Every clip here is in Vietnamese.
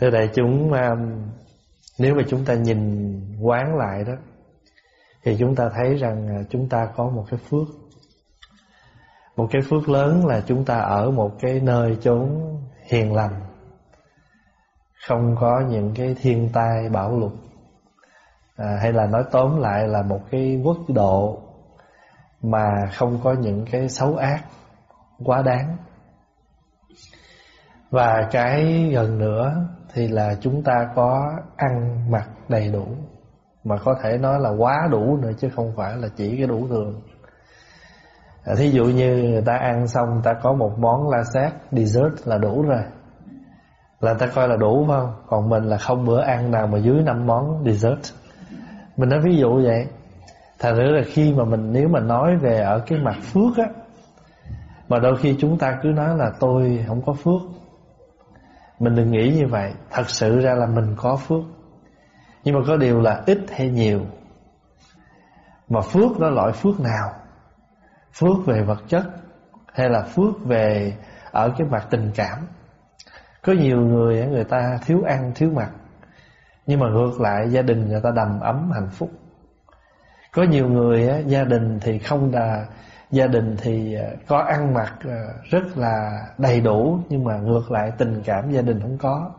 thưa đại chúng um, nếu mà chúng ta nhìn quán lại đó thì chúng ta thấy rằng à, chúng ta có một cái phước. Một cái phước lớn là chúng ta ở một cái nơi chốn hiền lành không có những cái thiên tai bão lụt. À, hay là nói tóm lại là một cái quốc độ mà không có những cái xấu ác quá đáng. Và cái gần nữa thì là chúng ta có ăn mặc đầy đủ. Mà có thể nói là quá đủ nữa chứ không phải là chỉ cái đủ thường. À, thí dụ như người ta ăn xong người ta có một món la sát dessert là đủ rồi. Là ta coi là đủ phải không? Còn mình là không bữa ăn nào mà dưới năm món dessert. Mình nói ví dụ vậy. Thành nữa là khi mà mình nếu mà nói về ở cái mặt phước á mà đôi khi chúng ta cứ nói là tôi không có phước mình đừng nghĩ như vậy. Thật sự ra là mình có phước. Nhưng mà có điều là ít hay nhiều. Mà phước đó loại phước nào? Phước về vật chất hay là phước về ở cái mặt tình cảm? Có nhiều người người ta thiếu ăn, thiếu mặc. Nhưng mà ngược lại, gia đình người ta đầm ấm hạnh phúc. Có nhiều người gia đình thì không là gia đình thì ờ, có ăn mặc ờ, rất là đầy đủ, nhưng mà ngược lại tình cảm gia đình không có.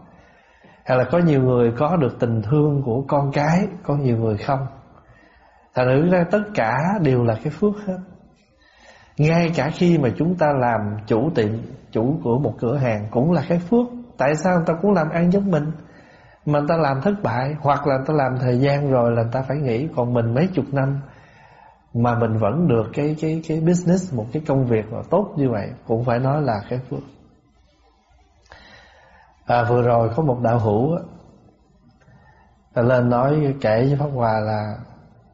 Hay là có nhiều người có được tình thương của con cái, có nhiều người không? Thành thử ra tất cả đều là cái phước hết. Ngay cả khi mà chúng ta làm chủ tiệm, chủ của một cửa hàng cũng là cái phước. Tại sao người ta cũng làm ăn giống mình? Mà người ta làm thất bại, hoặc là người ta làm thời gian rồi là người ta phải nghỉ. Còn mình mấy chục năm mà mình vẫn được cái cái cái business một cái công việc mà tốt như vậy cũng phải nói là cái phước. À, vừa rồi có một đạo hữu á, à, lên nói kể với pháp hòa là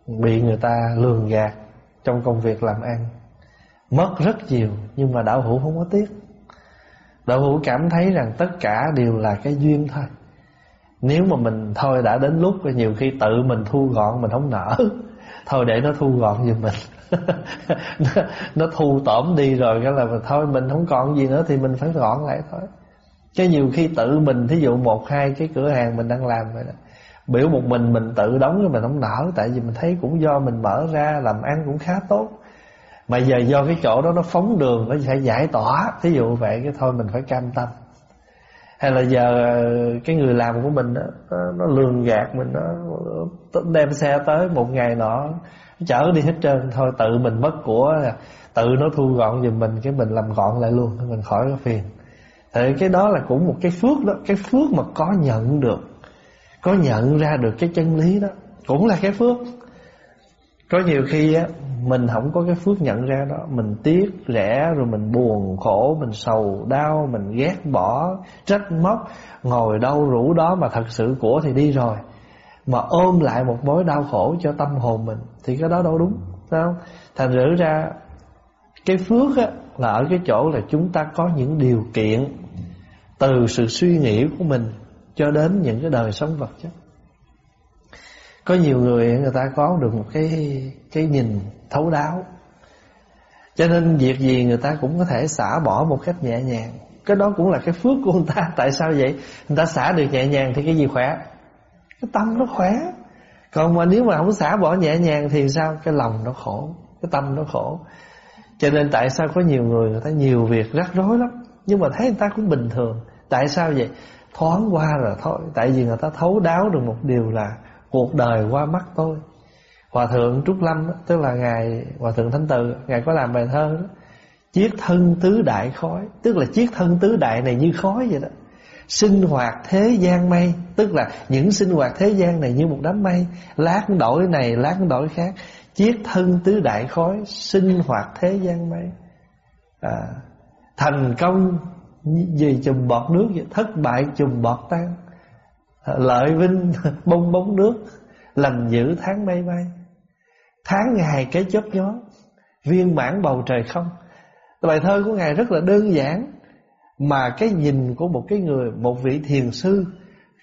bị người ta lường gạt trong công việc làm ăn. Mất rất nhiều nhưng mà đạo hữu không có tiếc. Đạo hữu cảm thấy rằng tất cả đều là cái duyên thôi. Nếu mà mình thôi đã đến lúc nhiều khi tự mình thu gọn mình không nở thôi để nó thu gọn giùm mình. Nó, nó thu tổm đi rồi cái là thôi mình không còn gì nữa thì mình phải gọn lại thôi. Chứ nhiều khi tự mình thí dụ một hai cái cửa hàng mình đang làm vậy đó biểu một mình mình tự đóng cái mình không nở tại vì mình thấy cũng do mình mở ra làm ăn cũng khá tốt. Mà giờ do cái chỗ đó nó phóng đường nó phải giải tỏa thí dụ vậy cái thôi mình phải cam tâm hay là giờ ờ, cái người làm của mình đó, nó, nó lường gạt mình nó đem xe tới một ngày nọ chở đi hết trơn. Thôi tự mình mất của tự nó thu gọn giùm mình cái mình làm gọn lại luôn mình khỏi có phiền. Thì cái đó là cũng một cái phước đó cái phước mà có nhận được có nhận ra được cái chân lý đó cũng là cái phước. Có nhiều khi á mình không có cái phước nhận ra đó. Mình tiếc, rẻ, rồi mình buồn khổ, mình sầu đau, mình ghét bỏ, trách móc. Ngồi đâu rủ đó mà thật sự của thì đi rồi. Mà ôm lại một mối đau khổ cho tâm hồn mình, thì cái đó đâu đúng sao thành rửa ra, cái phước á, là ở cái chỗ là chúng ta có những điều kiện từ sự suy nghĩ của mình cho đến những cái đời sống vật chất. Có nhiều người người ta có được một cái cái nhìn thấu đáo. Cho nên việc gì người ta cũng có thể xả bỏ một cách nhẹ nhàng. Cái đó cũng là cái phước của người ta. Tại sao vậy? Người ta xả được nhẹ nhàng thì cái gì khỏe? Cái tâm nó khỏe. Còn mà nếu mà không xả bỏ nhẹ nhàng thì sao? Cái lòng nó khổ. Cái tâm nó khổ. Cho nên tại sao có nhiều người người ta nhiều việc rắc rối lắm. Nhưng mà thấy người ta cũng bình thường. Tại sao vậy? Thoáng qua rồi thôi. Tại vì người ta thấu đáo được một điều là cuộc đời qua mắt tôi hòa thượng trúc lâm tức là ngài hòa thượng thánh từ ngài có làm bài thơ đó. Chiếc thân tứ đại khói tức là chiếc thân tứ đại này như khói vậy đó. Sinh hoạt thế gian mây tức là những sinh hoạt thế gian này như một đám mây. Lát đổi này lát đổi khác. Chiếc thân tứ đại khói sinh hoạt thế gian mây. À, thành công gì chùm bọt nước vậy thất bại chùm bọt tan. À, lợi vinh bông bóng nước lành dữ tháng mây bay tháng ngày cái chớp gió viên mãn bầu trời không. Bài thơ của ngài rất là đơn giản mà cái nhìn của một cái người một vị thiền sư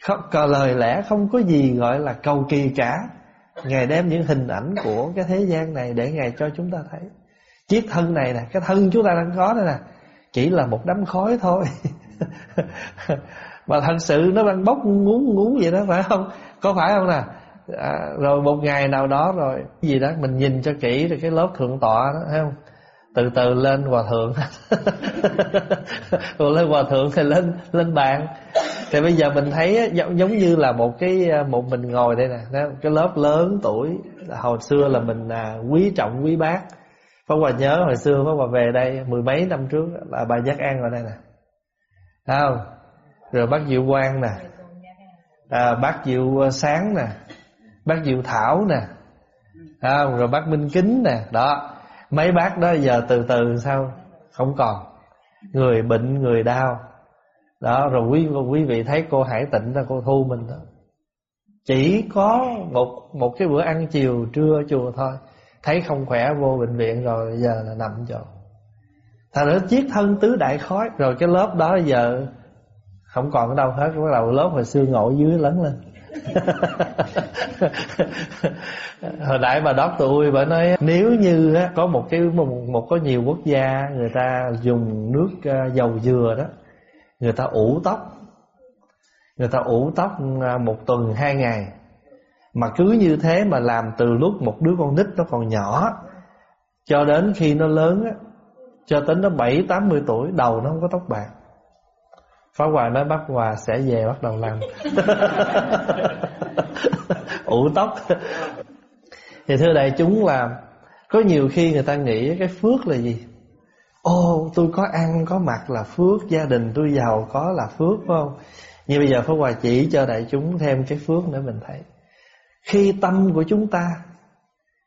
không, cờ lời lẽ không có gì gọi là cầu kỳ cả. Ngài đem những hình ảnh của cái thế gian này để ngài cho chúng ta thấy. Chiếc thân này nè cái thân chúng ta đang có đây nè chỉ là một đám khói thôi. Mà thật sự nó đang bốc ngúng ngúng vậy đó phải không? Có phải không nè? À, rồi một ngày nào đó rồi gì đó mình nhìn cho kỹ rồi cái lớp thượng tọa đó thấy không? Từ từ lên hòa thượng. Rồi lên hòa thượng thì lên lên bàn. Thì bây giờ mình thấy giống, giống như là một cái à, một mình ngồi đây nè cái lớp lớn tuổi hồi xưa là mình à, quý trọng quý bác. Pháp Hòa nhớ hồi xưa Pháp Hòa về đây mười mấy năm trước là bà Giác An ở đây nè. Thấy không? Rồi bác Diệu Quang nè. À, Bác Diệu à, Sáng nè. Bác Diệu Thảo nè. À, Rồi bác Minh Kính nè. Đó. Mấy bác đó giờ từ từ sao? Không còn. Người bệnh người đau. Đó rồi quý quý vị thấy cô Hải Tịnh là cô Thu mình đó. Chỉ có một một cái bữa ăn chiều trưa chùa thôi. Thấy không khỏe vô bệnh viện rồi Giờ là nằm chỗ. Thành nữa chiếc thân tứ đại khói Rồi cái lớp đó giờ Không còn ở đâu hết. Bắt đầu lớp hồi xưa ngồi dưới lớn lên. hồi nãy bà đốc tôi bà nói nếu như có một cái một, một có nhiều quốc gia người ta dùng nước ờ, dầu dừa đó người ta ủ tóc người ta ủ tóc ờ, một tuần hai ngày. Mà cứ như thế mà làm từ lúc một đứa con nít nó còn nhỏ cho đến khi nó lớn á cho đến nó bảy tám mươi tuổi đầu nó không có tóc bạc. Pháp Hòa nói bác Hòa sẽ về bắt đầu làm. Ủ tóc. Thì thưa đại chúng là có nhiều khi người ta nghĩ cái phước là gì? Ô tôi có ăn có mặc là phước gia đình tôi giàu có là phước phải không? Như bây giờ Pháp Hòa chỉ cho đại chúng thêm cái phước nữa mình thấy. Khi tâm của chúng ta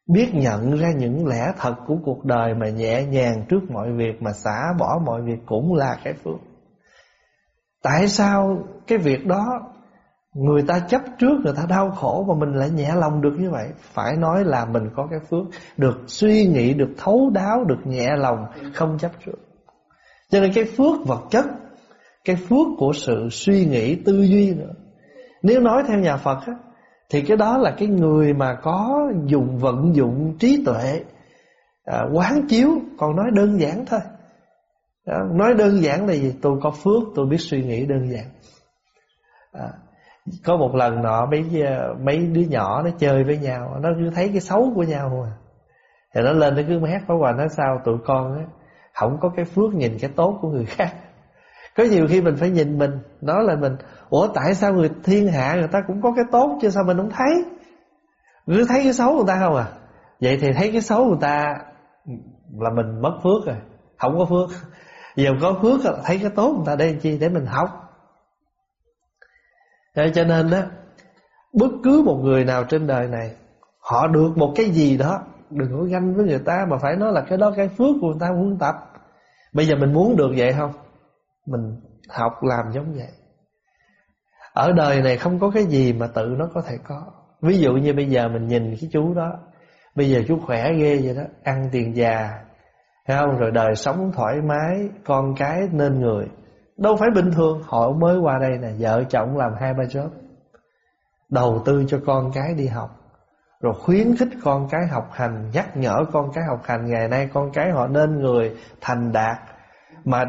biết nhận ra những lẽ thật của cuộc đời mà nhẹ nhàng trước mọi việc mà xả bỏ mọi việc cũng là cái phước Tại sao cái việc đó Người ta chấp trước người ta đau khổ Mà mình lại nhẹ lòng được như vậy? Phải nói là mình có cái phước Được suy nghĩ, được thấu đáo Được nhẹ lòng, không chấp trước. Cho nên cái phước vật chất Cái phước của sự suy nghĩ Tư duy nữa. Nếu nói theo nhà Phật á, Thì cái đó là cái người mà có Dùng vận dụng trí tuệ à, Quán chiếu Còn nói đơn giản thôi đó, nói đơn giản là gì? Tôi có phước tôi biết suy nghĩ đơn giản. À, có một lần nọ mấy à, mấy đứa nhỏ nó chơi với nhau nó cứ thấy cái xấu của nhau mà, thì nó lên nó cứ hét phá hoài nói sao tụi con á không có cái phước nhìn cái tốt của người khác. Có nhiều khi mình phải nhìn mình nói là mình ủa tại sao người thiên hạ người ta cũng có cái tốt chứ sao mình không thấy? Cứ thấy cái xấu người ta không à? Vậy thì thấy cái xấu người ta là mình mất phước rồi không có phước. Giờ có phước thấy cái tốt người ta đây chi để mình học. Thế cho nên đó Bất cứ một người nào trên đời này, Họ được một cái gì đó, Đừng có ganh với người ta Mà phải nói là cái đó cái phước của người ta muốn tập. Bây giờ mình muốn được vậy không? Mình học làm giống vậy. Ở đời này không có cái gì mà tự nó có thể có. Ví dụ như bây giờ mình nhìn cái chú đó, Bây giờ chú khỏe ghê vậy đó, Ăn tiền già không? Rồi đời sống thoải mái, Con cái nên người. Đâu phải bình thường, Họ mới qua đây nè, Vợ chồng làm hai ba job. Đầu tư cho con cái đi học. Rồi khuyến khích con cái học hành, Nhắc nhở con cái học hành. Ngày nay con cái họ nên người, thành đạt. Mà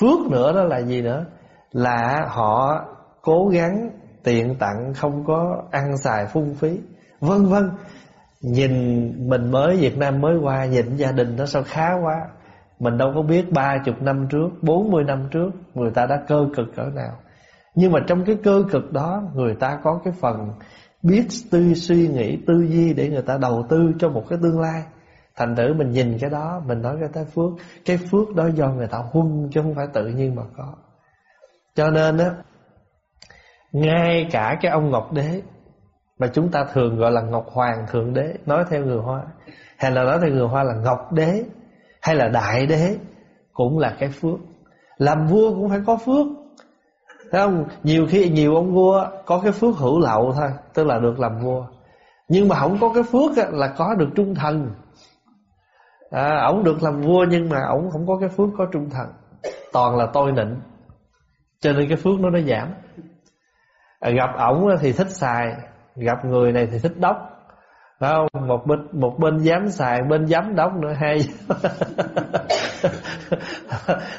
phước nữa đó là gì nữa? Là họ cố gắng tiện tặng, Không có ăn xài phung phí. Vân vân Nhìn mình mới, Việt Nam mới qua, Nhìn gia đình nó sao khá quá. Mình đâu có biết ba chục năm trước, bốn mươi năm trước, Người ta đã cơ cực cỡ nào. Nhưng mà trong cái cơ cực đó, Người ta có cái phần Biết tư suy nghĩ tư duy Để người ta đầu tư cho một cái tương lai. Thành thử mình nhìn cái đó, Mình nói cái tới phước. Cái phước đó do người ta huân Chứ không phải tự nhiên mà có. Cho nên á, Ngay cả cái ông Ngọc Đế mà chúng ta thường gọi là Ngọc Hoàng Thượng Đế Nói theo người Hoa. Hay là nói theo người Hoa là Ngọc Đế Hay là Đại Đế Cũng là cái phước. Làm vua cũng phải có phước. Thấy không? Nhiều khi nhiều ông vua Có cái phước hữu lậu thôi Tức là được làm vua. Nhưng mà không có cái phước là có được trung thần. À, Ông được làm vua Nhưng mà ông không có cái phước có trung thần. Toàn là tôi nịnh. Cho nên cái phước nó nó giảm. À, Gặp ổng thì thích xài gặp người này thì thích đốc. Phải không? Một bên một bên dám xài bên dám đốc nữa. Hay.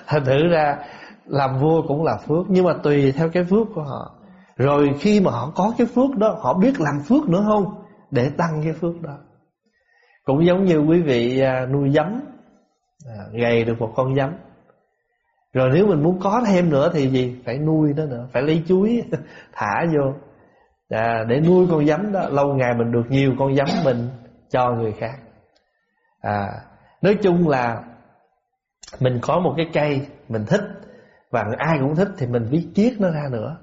Thành thử ra làm vua cũng là phước nhưng mà tùy theo cái phước của họ. Rồi khi mà họ có cái phước đó họ biết làm phước nữa không? Để tăng cái phước đó. Cũng giống như quý vị à, nuôi giấm. À, gầy được một con giấm. Rồi nếu mình muốn có thêm nữa thì gì? Phải nuôi nó nữa phải lấy chuối thả vô à, để nuôi con giấm đó lâu ngày mình được nhiều con giấm mình cho người khác. À nói chung là mình có một cái cây mình thích và ai cũng thích thì mình biết chiết nó ra nữa.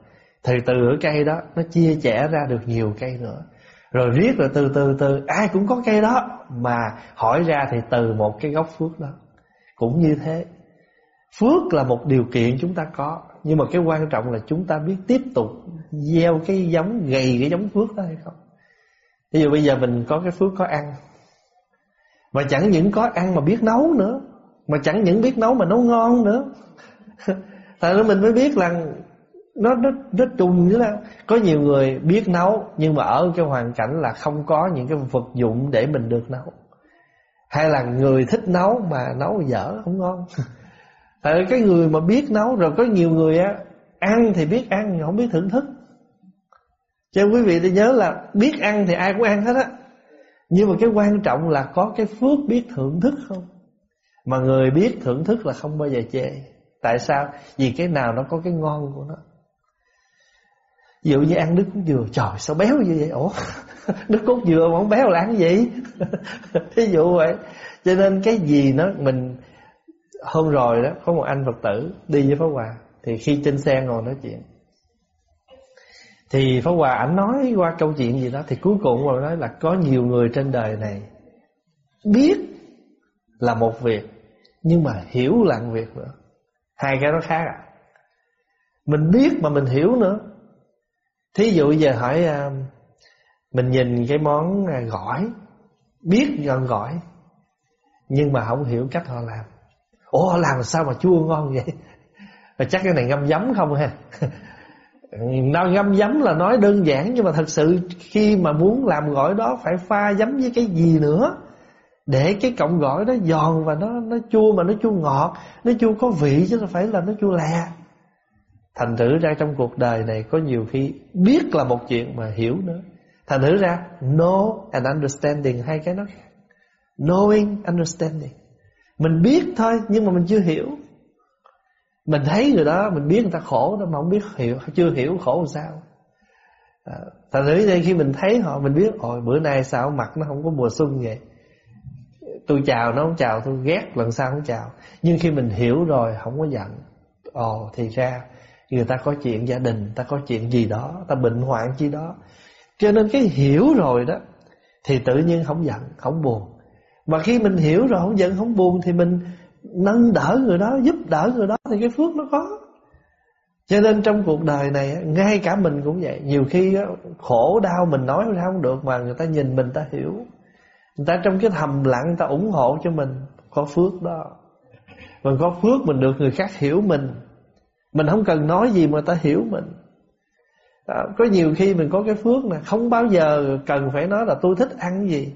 Thì từ ở cây đó nó chia sẻ ra được nhiều cây nữa. Rồi riết rồi từ từ từ ai cũng có cây đó mà hỏi ra thì từ một cái gốc phước đó. Cũng như thế. Phước là một điều kiện chúng ta có nhưng mà cái quan trọng là chúng ta biết tiếp tục gieo cái giống, gầy cái giống phước đó hay không. Ví dụ bây giờ mình có cái phước có ăn, mà chẳng những có ăn mà biết nấu nữa, mà chẳng những biết nấu mà nấu ngon nữa. Tại đó mình mới biết là nó nó nó trùng như là có nhiều người biết nấu, nhưng mà ở cái hoàn cảnh là không có những cái vật dụng để mình được nấu. Hay là người thích nấu mà nấu dở không ngon. tại cái người mà biết nấu rồi, có nhiều người á, ăn thì biết ăn không biết thưởng thức. Cho quý vị nhớ là biết ăn thì ai cũng ăn hết á. Nhưng mà cái quan trọng là có cái phước biết thưởng thức không? Mà người biết thưởng thức là không bao giờ chê. Tại sao? Vì cái nào nó có cái ngon của nó. Ví dụ như ăn nước cốt dừa, trời, sao béo như vậy? Ủa? Nước cốt dừa mà không béo là ăn gì? Ví dụ vậy. Cho nên cái gì nó mình hôm rồi đó, có một anh phật tử đi với pháp hòa. Thì khi trên xe ngồi nói chuyện, thì pháp hòa ảnh nói qua câu chuyện gì đó, thì cuối cùng rồi nói là có nhiều người trên đời này biết là một việc, nhưng mà hiểu là một việc nữa. Hai cái đó khác à. Mình biết mà mình hiểu nữa. Thí dụ giờ hỏi à, mình nhìn cái món à, gỏi, biết gần gỏi, nhưng mà không hiểu cách họ làm ủa, làm sao mà chua ngon vậy? Và chắc cái này ngâm giấm không ha? Nào ngâm giấm là nói đơn giản, nhưng mà thật sự khi mà muốn làm gỏi đó phải pha giấm với cái gì nữa? Để cái cọng gỏi đó giòn và nó nó chua mà nó chua ngọt, nó chua có vị chứ không phải là nó chua lè thành thử ra trong cuộc đời này có nhiều khi biết là một chuyện mà hiểu nữa. Thành thử ra, know and understanding, hai cái nó khác. Knowing, understanding mình biết thôi nhưng mà mình chưa hiểu. Mình thấy người đó mình biết người ta khổ đó mà không biết hiểu chưa hiểu khổ làm sao. À, thành thử đây khi mình thấy họ mình biết ôi bữa nay sao mặt nó không có mùa xuân vậy? Tôi chào nó không chào tôi ghét lần sau không chào. Nhưng khi mình hiểu rồi không có giận. Ồ thì ra người ta có chuyện gia đình ta có chuyện gì đó ta bệnh hoạn chi đó. Cho nên cái hiểu rồi đó thì tự nhiên không giận không buồn mà khi mình hiểu rồi không giận không buồn thì mình nâng đỡ người đó giúp đỡ người đó thì cái phước nó có. Cho nên trong cuộc đời này ngay cả mình cũng vậy. Nhiều khi khổ đau mình nói ra không được mà người ta nhìn mình ta hiểu. Người ta trong cái thầm lặng người ta ủng hộ cho mình có phước đó. Mình có phước mình được người khác hiểu mình. Mình không cần nói gì mà ta hiểu mình. Đó, Có nhiều khi mình có cái phước nè Không bao giờ cần phải nói là tôi thích ăn gì.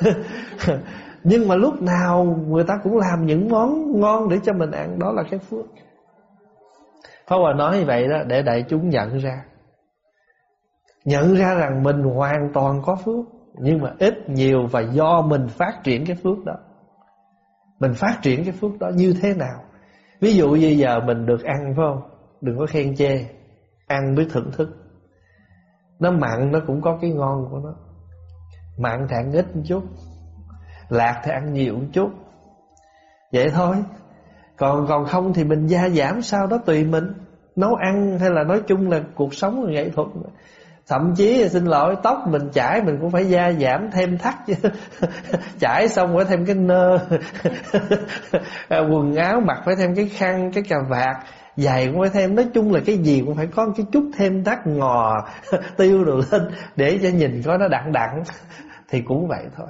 Nhưng mà lúc nào người ta cũng làm những món ngon để cho mình ăn, Đó là cái phước. Pháp Hòa nói như vậy đó, để đại chúng nhận ra. Nhận ra rằng mình hoàn toàn có phước, Nhưng mà ít nhiều và do mình phát triển cái phước đó. Mình phát triển cái phước đó như thế nào? Ví dụ như giờ mình được ăn, phải không? Đừng có khen chê, Ăn biết thưởng thức. Nó mặn, nó cũng có cái ngon của nó. Mặn thì ăn ít một chút Lạc thì ăn nhiều một chút. Vậy thôi. Còn còn không thì mình gia giảm sao đó tùy mình. Nấu ăn hay là nói chung là cuộc sống là nghệ thuật. Thậm chí xin lỗi tóc mình chải mình cũng phải gia giảm thêm thắt chứ. Chải xong phải thêm cái nơ. Quần áo mặc phải thêm cái khăn, cái cà vạt. Giày cũng phải thêm. Nói chung là cái gì cũng phải có cái chút thêm thắt ngò Tiêu đồ lên Để cho nhìn có nó đặng đặng. Thì cũng vậy thôi.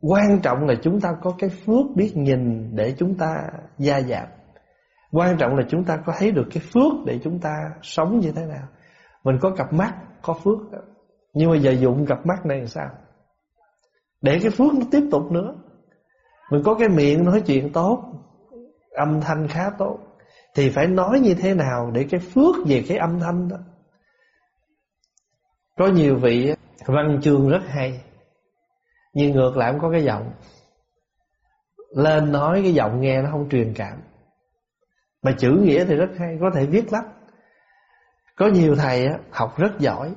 Quan trọng là chúng ta có cái phước biết nhìn Để chúng ta gia giảm. Quan trọng là chúng ta có thấy được cái phước Để chúng ta sống như thế nào. Mình có cặp mắt, Có phước. Nhưng mà giờ dụng cặp mắt này làm sao? Để cái phước nó tiếp tục nữa. Mình có cái miệng nói chuyện tốt, Âm thanh khá tốt, Thì phải nói như thế nào để cái phước về cái âm thanh đó? Có nhiều vị văn chương rất hay. Nhưng ngược lại cũng có cái giọng. Lên nói cái giọng nghe nó không truyền cảm. Mà chữ nghĩa thì rất hay, Có thể viết lách. Có nhiều thầy học rất giỏi.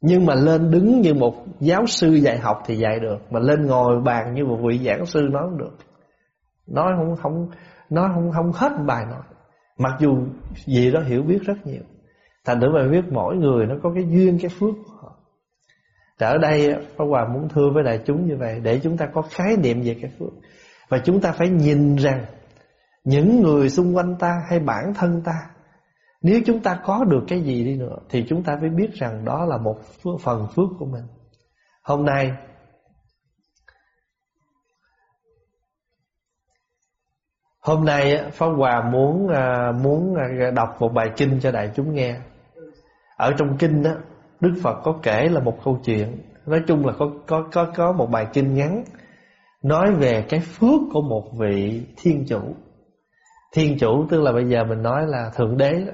Nhưng mà lên đứng như một giáo sư dạy học thì dạy được. Mà lên ngồi bàn như một vị giảng sư nói không được. Nói không không, Nói không không hết bài nói. Mặc dù gì đó hiểu biết rất nhiều. Thành thử mà biết mỗi người nó có cái duyên, cái phước của họ ở đây Pháp Hòa muốn thưa với đại chúng như vậy Để chúng ta có khái niệm về cái phước Và chúng ta phải nhìn rằng Những người xung quanh ta hay bản thân ta Nếu chúng ta có được cái gì đi nữa Thì chúng ta phải biết rằng đó là một phần phước của mình Hôm nay Hôm nay Pháp Hòa muốn à, muốn à, đọc một bài kinh cho đại chúng nghe. Ở trong kinh đó, Đức Phật có kể là một câu chuyện, nói chung là có có có có một bài kinh ngắn nói về cái phước của một vị thiên chủ. Thiên chủ tức là bây giờ mình nói là thượng đế đó.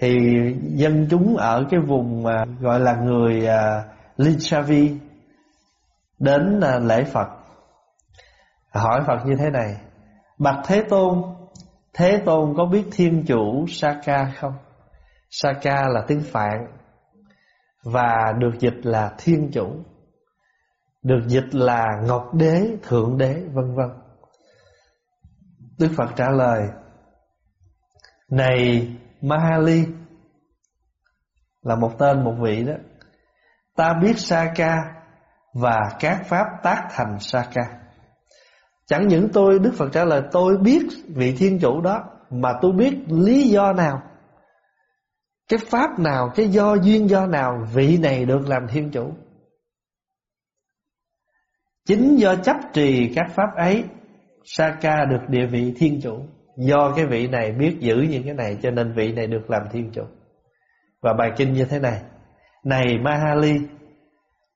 Thì dân chúng ở cái vùng mà gọi là người à, uh, Lichavi đến à, lễ Phật hỏi Phật như thế này Bạch Thế Tôn Thế Tôn có biết thiên chủ Saka không? Saka là tiếng Phạn và được dịch là thiên chủ. Được dịch là Ngọc Đế, Thượng Đế vân vân. Đức Phật trả lời Này Mahali Là một tên một vị đó Ta biết Saka Và các pháp tác thành Saka Chẳng những tôi Đức Phật trả lời tôi biết vị thiên chủ đó Mà tôi biết lý do nào? Cái pháp nào Cái do duyên do nào Vị này được làm thiên chủ. Chính do chấp trì các pháp ấy Saka được địa vị thiên chủ. Do cái vị này biết giữ những cái này Cho nên vị này được làm thiên chủ. Và bài kinh như thế này. Này Mahali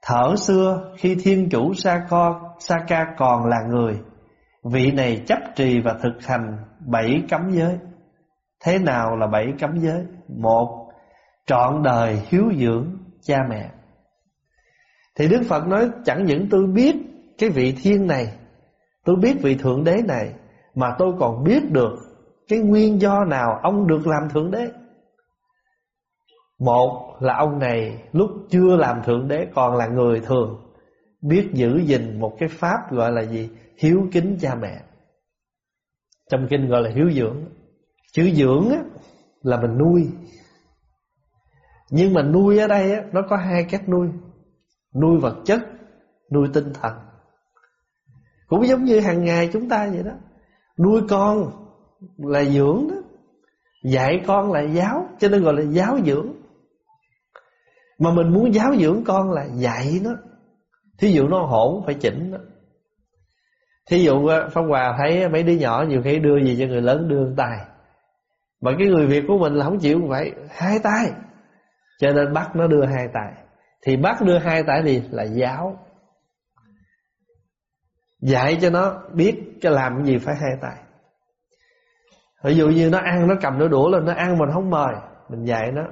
Thở xưa khi thiên chủ Saka, Saka còn là người Vị này chấp trì và thực hành bảy cấm giới. Thế nào là bảy cấm giới? Một, trọn đời hiếu dưỡng cha mẹ. Thì Đức Phật nói chẳng những tôi biết cái vị thiên này Tôi biết vị thượng đế này Mà tôi còn biết được cái nguyên do nào ông được làm thượng đế. Một là ông này lúc chưa làm thượng đế còn là người thường Biết giữ gìn một cái pháp gọi là gì? Hiếu kính cha mẹ. Trong kinh gọi là hiếu dưỡng. Chữ dưỡng á, là mình nuôi nhưng mà nuôi ở đây á, nó có hai cách nuôi. Nuôi vật chất nuôi tinh thần. Cũng giống như hàng ngày chúng ta vậy đó. Nuôi con là dưỡng đó. Dạy con là giáo cho nên gọi là giáo dưỡng. Mà mình muốn giáo dưỡng con là dạy nó. Thí dụ nó hỗn phải chỉnh nó. Thí dụ à, Pháp Hòa thấy mấy đứa nhỏ nhiều khi đưa gì cho người lớn đưa tay. Mà cái người Việt của mình là không chịu vậy hai tay cho nên bắt nó đưa hai tay. Thì bắt đưa hai tay thì là giáo. Dạy cho nó biết cái làm cái gì phải hai tay. Ví dụ như nó ăn, nó cầm nó đũa lên, nó ăn mình không mời, mình dạy nó.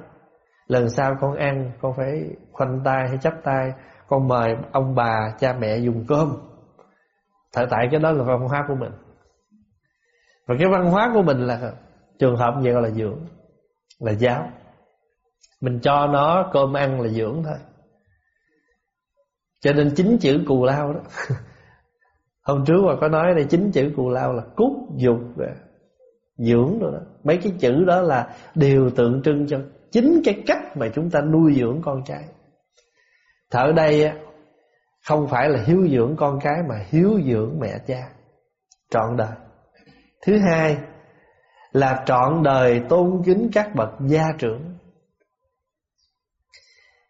Lần sau con ăn, con phải khoanh tay hay chấp tay, con mời ông bà, cha mẹ dùng cơm. Tại tại cái đó là văn hóa của mình. Và cái văn hóa của mình là trường hợp vậy gọi là dưỡng, là giáo mình cho nó cơm ăn là dưỡng thôi. Cho nên chính chữ cù lao đó. Hôm trước mà có nói đây chính chữ cù lao là cút dục dưỡng rồi đó. Mấy cái chữ đó là đều tượng trưng cho chính cái cách mà chúng ta nuôi dưỡng con trai thở đây không phải là hiếu dưỡng con cái mà hiếu dưỡng mẹ cha, trọn đời. Thứ hai là trọn đời tôn kính các bậc gia trưởng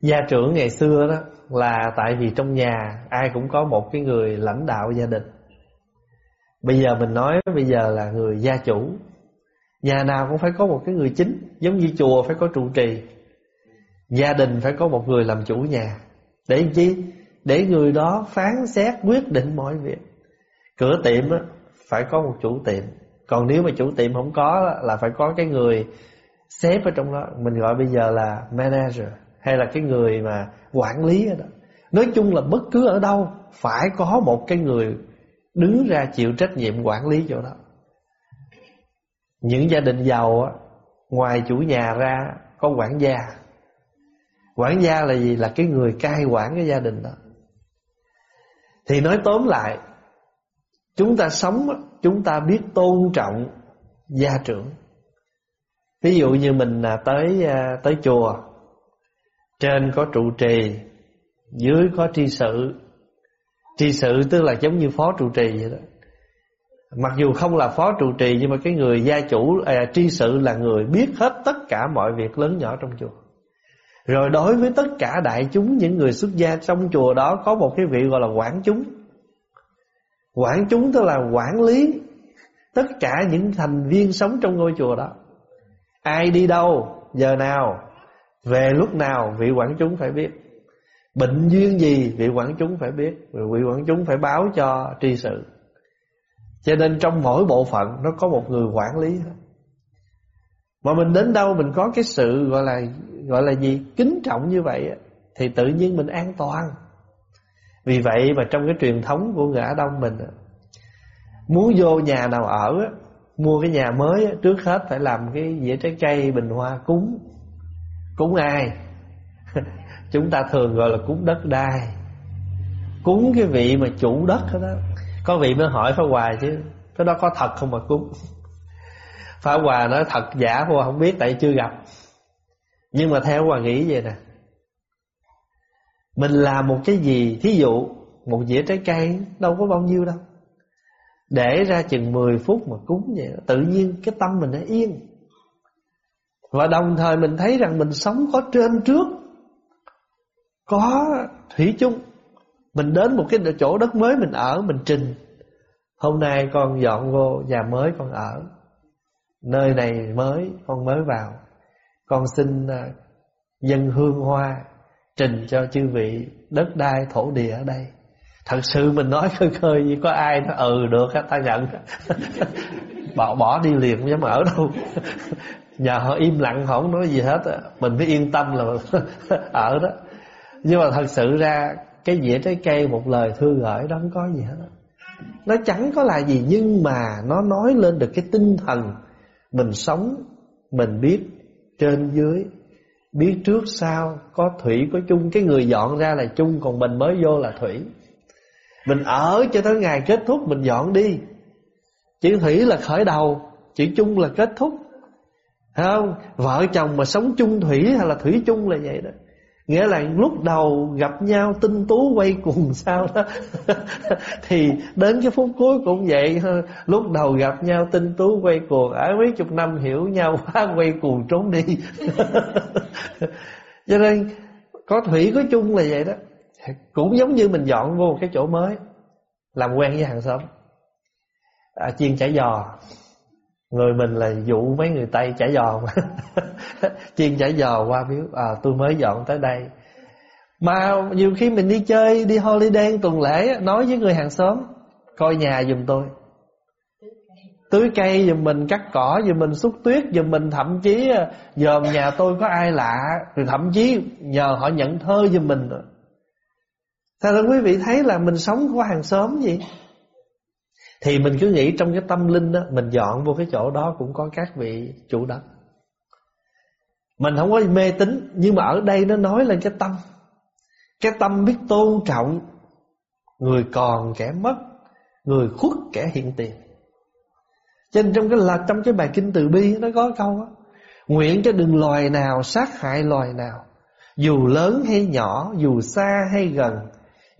gia trưởng ngày xưa đó là tại vì trong nhà ai cũng có một cái người lãnh đạo gia đình. Bây giờ mình nói bây giờ là người gia chủ. Nhà nào cũng phải có một cái người chính giống như chùa phải có trụ trì. Gia đình phải có một người làm chủ nhà. Để chi? Để người đó phán xét quyết định mọi việc. Cửa tiệm á, phải có một chủ tiệm. Còn nếu mà chủ tiệm không có là phải có cái người sếp ở trong đó. Mình gọi bây giờ là manager hay là cái người mà quản lý đó. Nói chung là bất cứ ở đâu, phải có một cái người đứng ra chịu trách nhiệm quản lý chỗ đó. Những gia đình giàu á, ngoài chủ nhà ra có quản gia. Quản gia là gì? Là cái người cai quản cái gia đình đó. Thì nói tóm lại, chúng ta sống chúng ta biết tôn trọng gia trưởng. Ví dụ như mình à, tới à, tới chùa trên có trụ trì dưới có tri sự. Tri sự tức là giống như phó trụ trì vậy đó. Mặc dù không là phó trụ trì nhưng mà cái người gia chủ à, tri sự là người biết hết tất cả mọi việc lớn nhỏ trong chùa. Rồi đối với tất cả đại chúng những người xuất gia trong chùa đó có một cái vị gọi là quản chúng. Quản chúng tức là quản lý tất cả những thành viên sống trong ngôi chùa đó. Ai đi đâu giờ nào về lúc nào vị quản chúng phải biết. Bệnh duyên gì vị quản chúng phải biết. Vị quản chúng phải báo cho tri sự. Cho nên trong mỗi bộ phận Nó có một người quản lý Mà mình đến đâu Mình có cái sự gọi là Gọi là gì? Kính trọng như vậy Thì tự nhiên mình an toàn. Vì vậy mà trong cái truyền thống Của người Á Đông mình Muốn vô nhà nào ở Mua cái nhà mới Trước hết phải làm cái dĩa trái cây, Bình hoa cúng. Cúng ai? Chúng ta thường gọi là cúng đất đai. Cúng cái vị mà chủ đất đó. Có vị mới hỏi Pháp Hòa chứ. Cái đó có thật không mà cúng? Pháp Hòa nói thật giả Pháp Hòa không biết, tại chưa gặp. Nhưng mà theo Hòa nghĩ vậy nè. Mình làm một cái gì, Thí dụ, một dĩa trái cây, Đâu có bao nhiêu đâu. Để ra chừng 10 phút mà cúng vậy Tự nhiên cái tâm mình nó yên. Và đồng thời mình thấy rằng Mình sống có trên trước, có thủy chung. Mình đến một cái chỗ đất mới mình ở, Mình trình. Hôm nay con dọn vô nhà mới con ở. Nơi này mới, con mới vào. Con xin à, dân hương hoa Trình cho chư vị đất đai thổ địa ở đây. Thật sự mình nói khơi khơi chỉ Có ai nó ừ được ta nhận. Bỏ bỏ đi liền, không dám ở đâu. Nhà họ im lặng, họ không nói gì hết Mình mới yên tâm là ở đó. Nhưng mà thật sự ra, Cái dĩa trái cây một lời thư gửi đó không có gì hết Nó chẳng có là gì, Nhưng mà nó nói lên được cái tinh thần Mình sống, Mình biết trên dưới, Biết trước sau. Có thủy, có chung. Cái người dọn ra là chung, Còn mình mới vô là thủy. Mình ở cho tới ngày kết thúc, Mình dọn đi. Chữ thủy là khởi đầu, Chữ chung là kết thúc. Thấy không? Vợ chồng mà sống chung thủy hay là thủy chung là vậy đó. Nghĩa là lúc đầu gặp nhau tinh tú quay cuồng sao đó Thì đến cái phút cuối cũng vậy Lúc đầu gặp nhau tinh tú quay cuồng Ở mấy chục năm hiểu nhau quá quay cuồng trốn đi. Cho nên có thủy có chung là vậy đó. Cũng giống như mình dọn vô một cái chỗ mới Làm quen với hàng xóm. À, Chiên chả giò. Người mình là dụ mấy người Tây chả giò Chiên chả giò qua biếu À tôi mới dọn tới đây. Mà nhiều khi mình đi chơi, Đi holiday tuần lễ, Nói với người hàng xóm, Coi nhà giùm tôi. Tưới cây giùm mình, Cắt cỏ giùm mình, Xúc tuyết giùm mình, Thậm chí à, dòm nhà tôi có ai lạ, Rồi thậm chí nhờ họ nhận thơ giùm mình Thật ra quý vị thấy là mình sống của hàng xóm gì thì mình cứ nghĩ trong cái tâm linh đó, Mình dọn vô cái chỗ đó cũng có các vị chủ đất Mình không có mê tín, Nhưng mà ở đây nó nói lên cái tâm. Cái tâm biết tôn trọng Người còn kẻ mất, Người khuất kẻ hiện tiền. Cho nên trong cái là, trong cái bài kinh từ bi nó có câu đó Nguyện cho đừng loài nào sát hại loài nào, Dù lớn hay nhỏ, Dù xa hay gần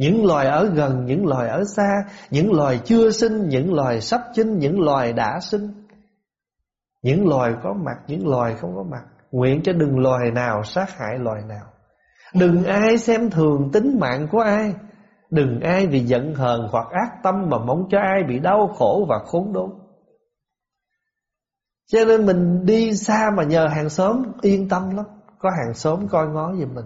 những loài ở gần, những loài ở xa Những loài chưa sinh, những loài sắp sinh Những loài đã sinh. Những loài có mặt, những loài không có mặt. Nguyện cho đừng loài nào sát hại loài nào. Đừng ai xem thường tính mạng của ai. Đừng ai vì giận hờn hoặc ác tâm Mà mong cho ai bị đau khổ và khốn đốn. Cho nên mình đi xa mà nhờ hàng xóm yên tâm lắm. Có hàng xóm coi ngó về mình.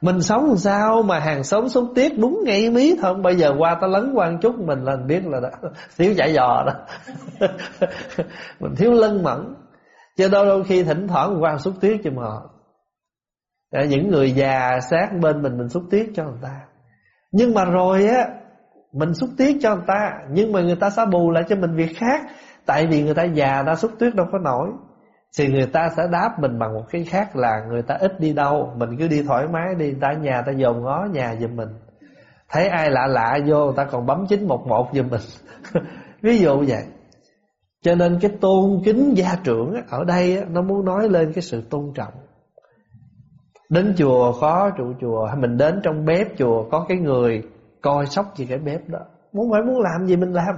Mình sống làm sao mà hàng xóm sống tiếc đúng ngay mí thôi Bây giờ qua ta lấn quan chút mình là biết là đã, thiếu chả giò đó. Mình thiếu lân mẫn. Cho đôi đôi khi thỉnh thoảng qua xúc tiếc cho họ Những người già sát bên mình mình xúc tiếc cho người ta. Nhưng mà rồi á Mình xúc tiếc cho người ta Nhưng mà người ta sẽ bù lại cho mình việc khác. Tại vì người ta già ta xúc tiếc đâu có nổi thì người ta sẽ đáp mình bằng một cái khác là người ta ít đi đâu, mình cứ đi thoải mái đi, ta nhà, ta dồn ngó nhà giùm mình. Thấy ai lạ lạ vô, người ta còn bấm chín một một giùm mình. Ví dụ vậy. Cho nên cái tôn kính gia trưởng ở đây nó muốn nói lên cái sự tôn trọng. Đến chùa có trụ chùa, hay mình đến trong bếp chùa có cái người coi sóc gì cái bếp đó. Muốn phải muốn làm gì mình làm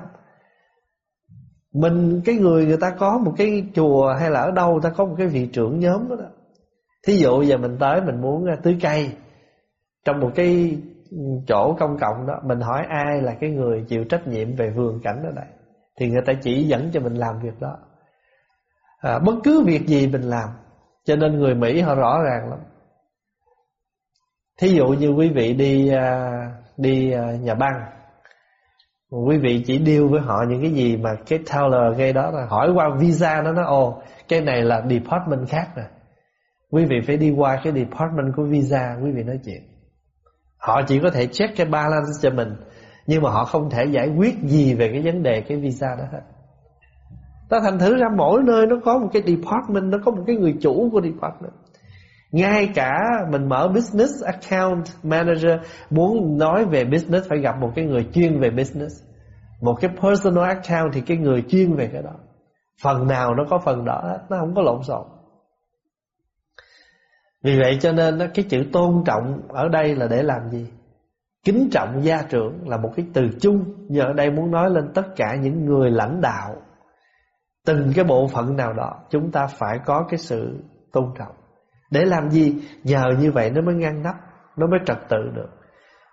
mình cái người người ta có một cái chùa hay là ở đâu ta có một cái vị trưởng nhóm đó, đó. thí dụ giờ mình tới mình muốn à, tưới cây. Trong một cái chỗ công cộng đó mình hỏi ai là cái người chịu trách nhiệm về vườn cảnh đó đây? Thì người ta chỉ dẫn cho mình làm việc đó. À, bất cứ việc gì mình làm cho nên người mỹ họ rõ ràng lắm. Thí dụ như quý vị đi à, đi à, nhà băng quý vị chỉ deal với họ những cái gì mà cái teller gây đó là hỏi qua visa nó nó, ồ, cái này là department khác nè. Quý vị phải đi qua cái department của visa, quý vị nói chuyện. Họ chỉ có thể check cái balance cho mình, nhưng mà họ không thể giải quyết gì về cái vấn đề cái visa đó hết. Ta thành thử ra mỗi nơi nó có một cái department, nó có một cái người chủ của department ngay cả mình mở business account manager Muốn nói về business phải gặp một cái người chuyên về business. Một cái personal account thì cái người chuyên về cái đó. Phần nào nó có phần đó Nó không có lộn xộn. Vì vậy cho nên cái chữ tôn trọng ở đây là để làm gì? Kính trọng gia trưởng là một cái từ chung. Giờ ở đây muốn nói lên tất cả những người lãnh đạo, Từng cái bộ phận nào đó, Chúng ta phải có cái sự tôn trọng để làm gì? Nhờ như vậy nó mới ngăn nắp, Nó mới trật tự được.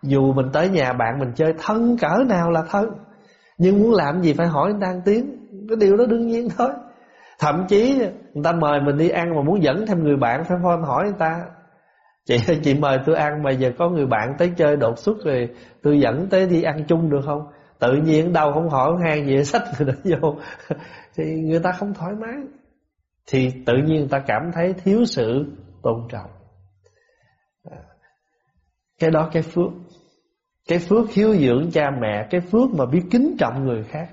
Dù mình tới nhà bạn mình chơi, thân cỡ nào là thân. Nhưng muốn làm gì phải hỏi người ta ăn tiếng, Cái điều đó đương nhiên thôi. Thậm chí, người ta mời mình đi ăn Mà muốn dẫn thêm người bạn Phải phone hỏi người ta. Chị chị mời tôi ăn Mà giờ có người bạn tới chơi đột xuất rồi, Tôi dẫn tới đi ăn chung được không? Tự nhiên đâu không hỏi hàng gì Sách người đó vô. Thì người ta không thoải mái. Thì tự nhiên người ta cảm thấy thiếu sự tôn trọng. À, cái đó cái phước. Cái phước hiếu dưỡng cha mẹ, cái phước mà biết kính trọng người khác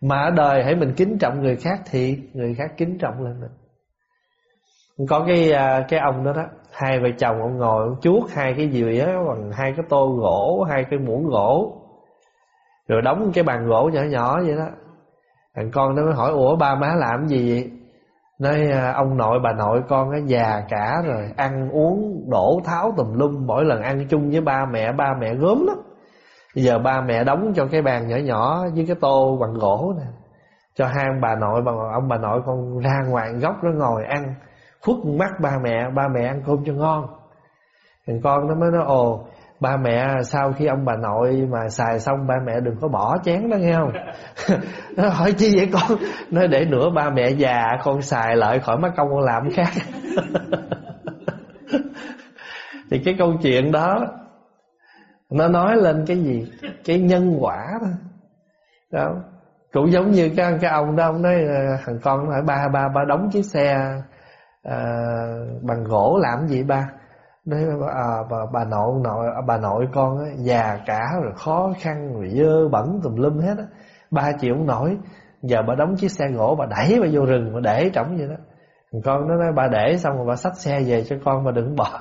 mà ở đời hãy mình kính trọng người khác thì người khác kính trọng lên mình. Có cái à, cái ông đó đó, hai vợ chồng ông ngồi ông chuốt hai cái gì á, bằng hai cái tô gỗ, hai cái muỗng gỗ. Rồi đóng cái bàn gỗ nhỏ nhỏ vậy đó. Thằng con nó mới hỏi, ủa, ba má làm gì vậy? Nói à, ông nội, bà nội con á, già cả rồi, ăn uống đổ tháo tùm lum, mỗi lần ăn chung với ba mẹ ba mẹ gớm lắm. Bây giờ ba mẹ đóng cho cái bàn nhỏ nhỏ với cái tô bằng gỗ nè, cho hai ông bà nội, bà, ông bà nội con ra ngoài góc nó ngồi ăn, khuất mắt ba mẹ ba mẹ ăn cơm cho ngon. Thằng con nó mới nói, ồ ba mẹ sau khi ông bà nội mà xài xong ba mẹ đừng có bỏ chén đó nghe không? Nó hỏi chi vậy con? Nói để nữa ba mẹ già con xài lại khỏi mất công con làm khác. Thì cái câu chuyện đó nó nói lên cái gì? Cái nhân quả đó, đó. cũng giống như cái cái ông đó ông nói thằng con hỏi ba ba ba đóng chiếc xe à, bằng gỗ làm gì ba nói à, bà, bà nội nội à, bà nội con á, già cả rồi khó khăn rồi dơ bẩn tùm lum hết á. Ba chịu không nổi. Giờ bà đóng chiếc xe gỗ bà đẩy bà vô rừng bà để trống vậy đó. Con nó nói bà để xong rồi bà xách xe về cho con mà đừng bỏ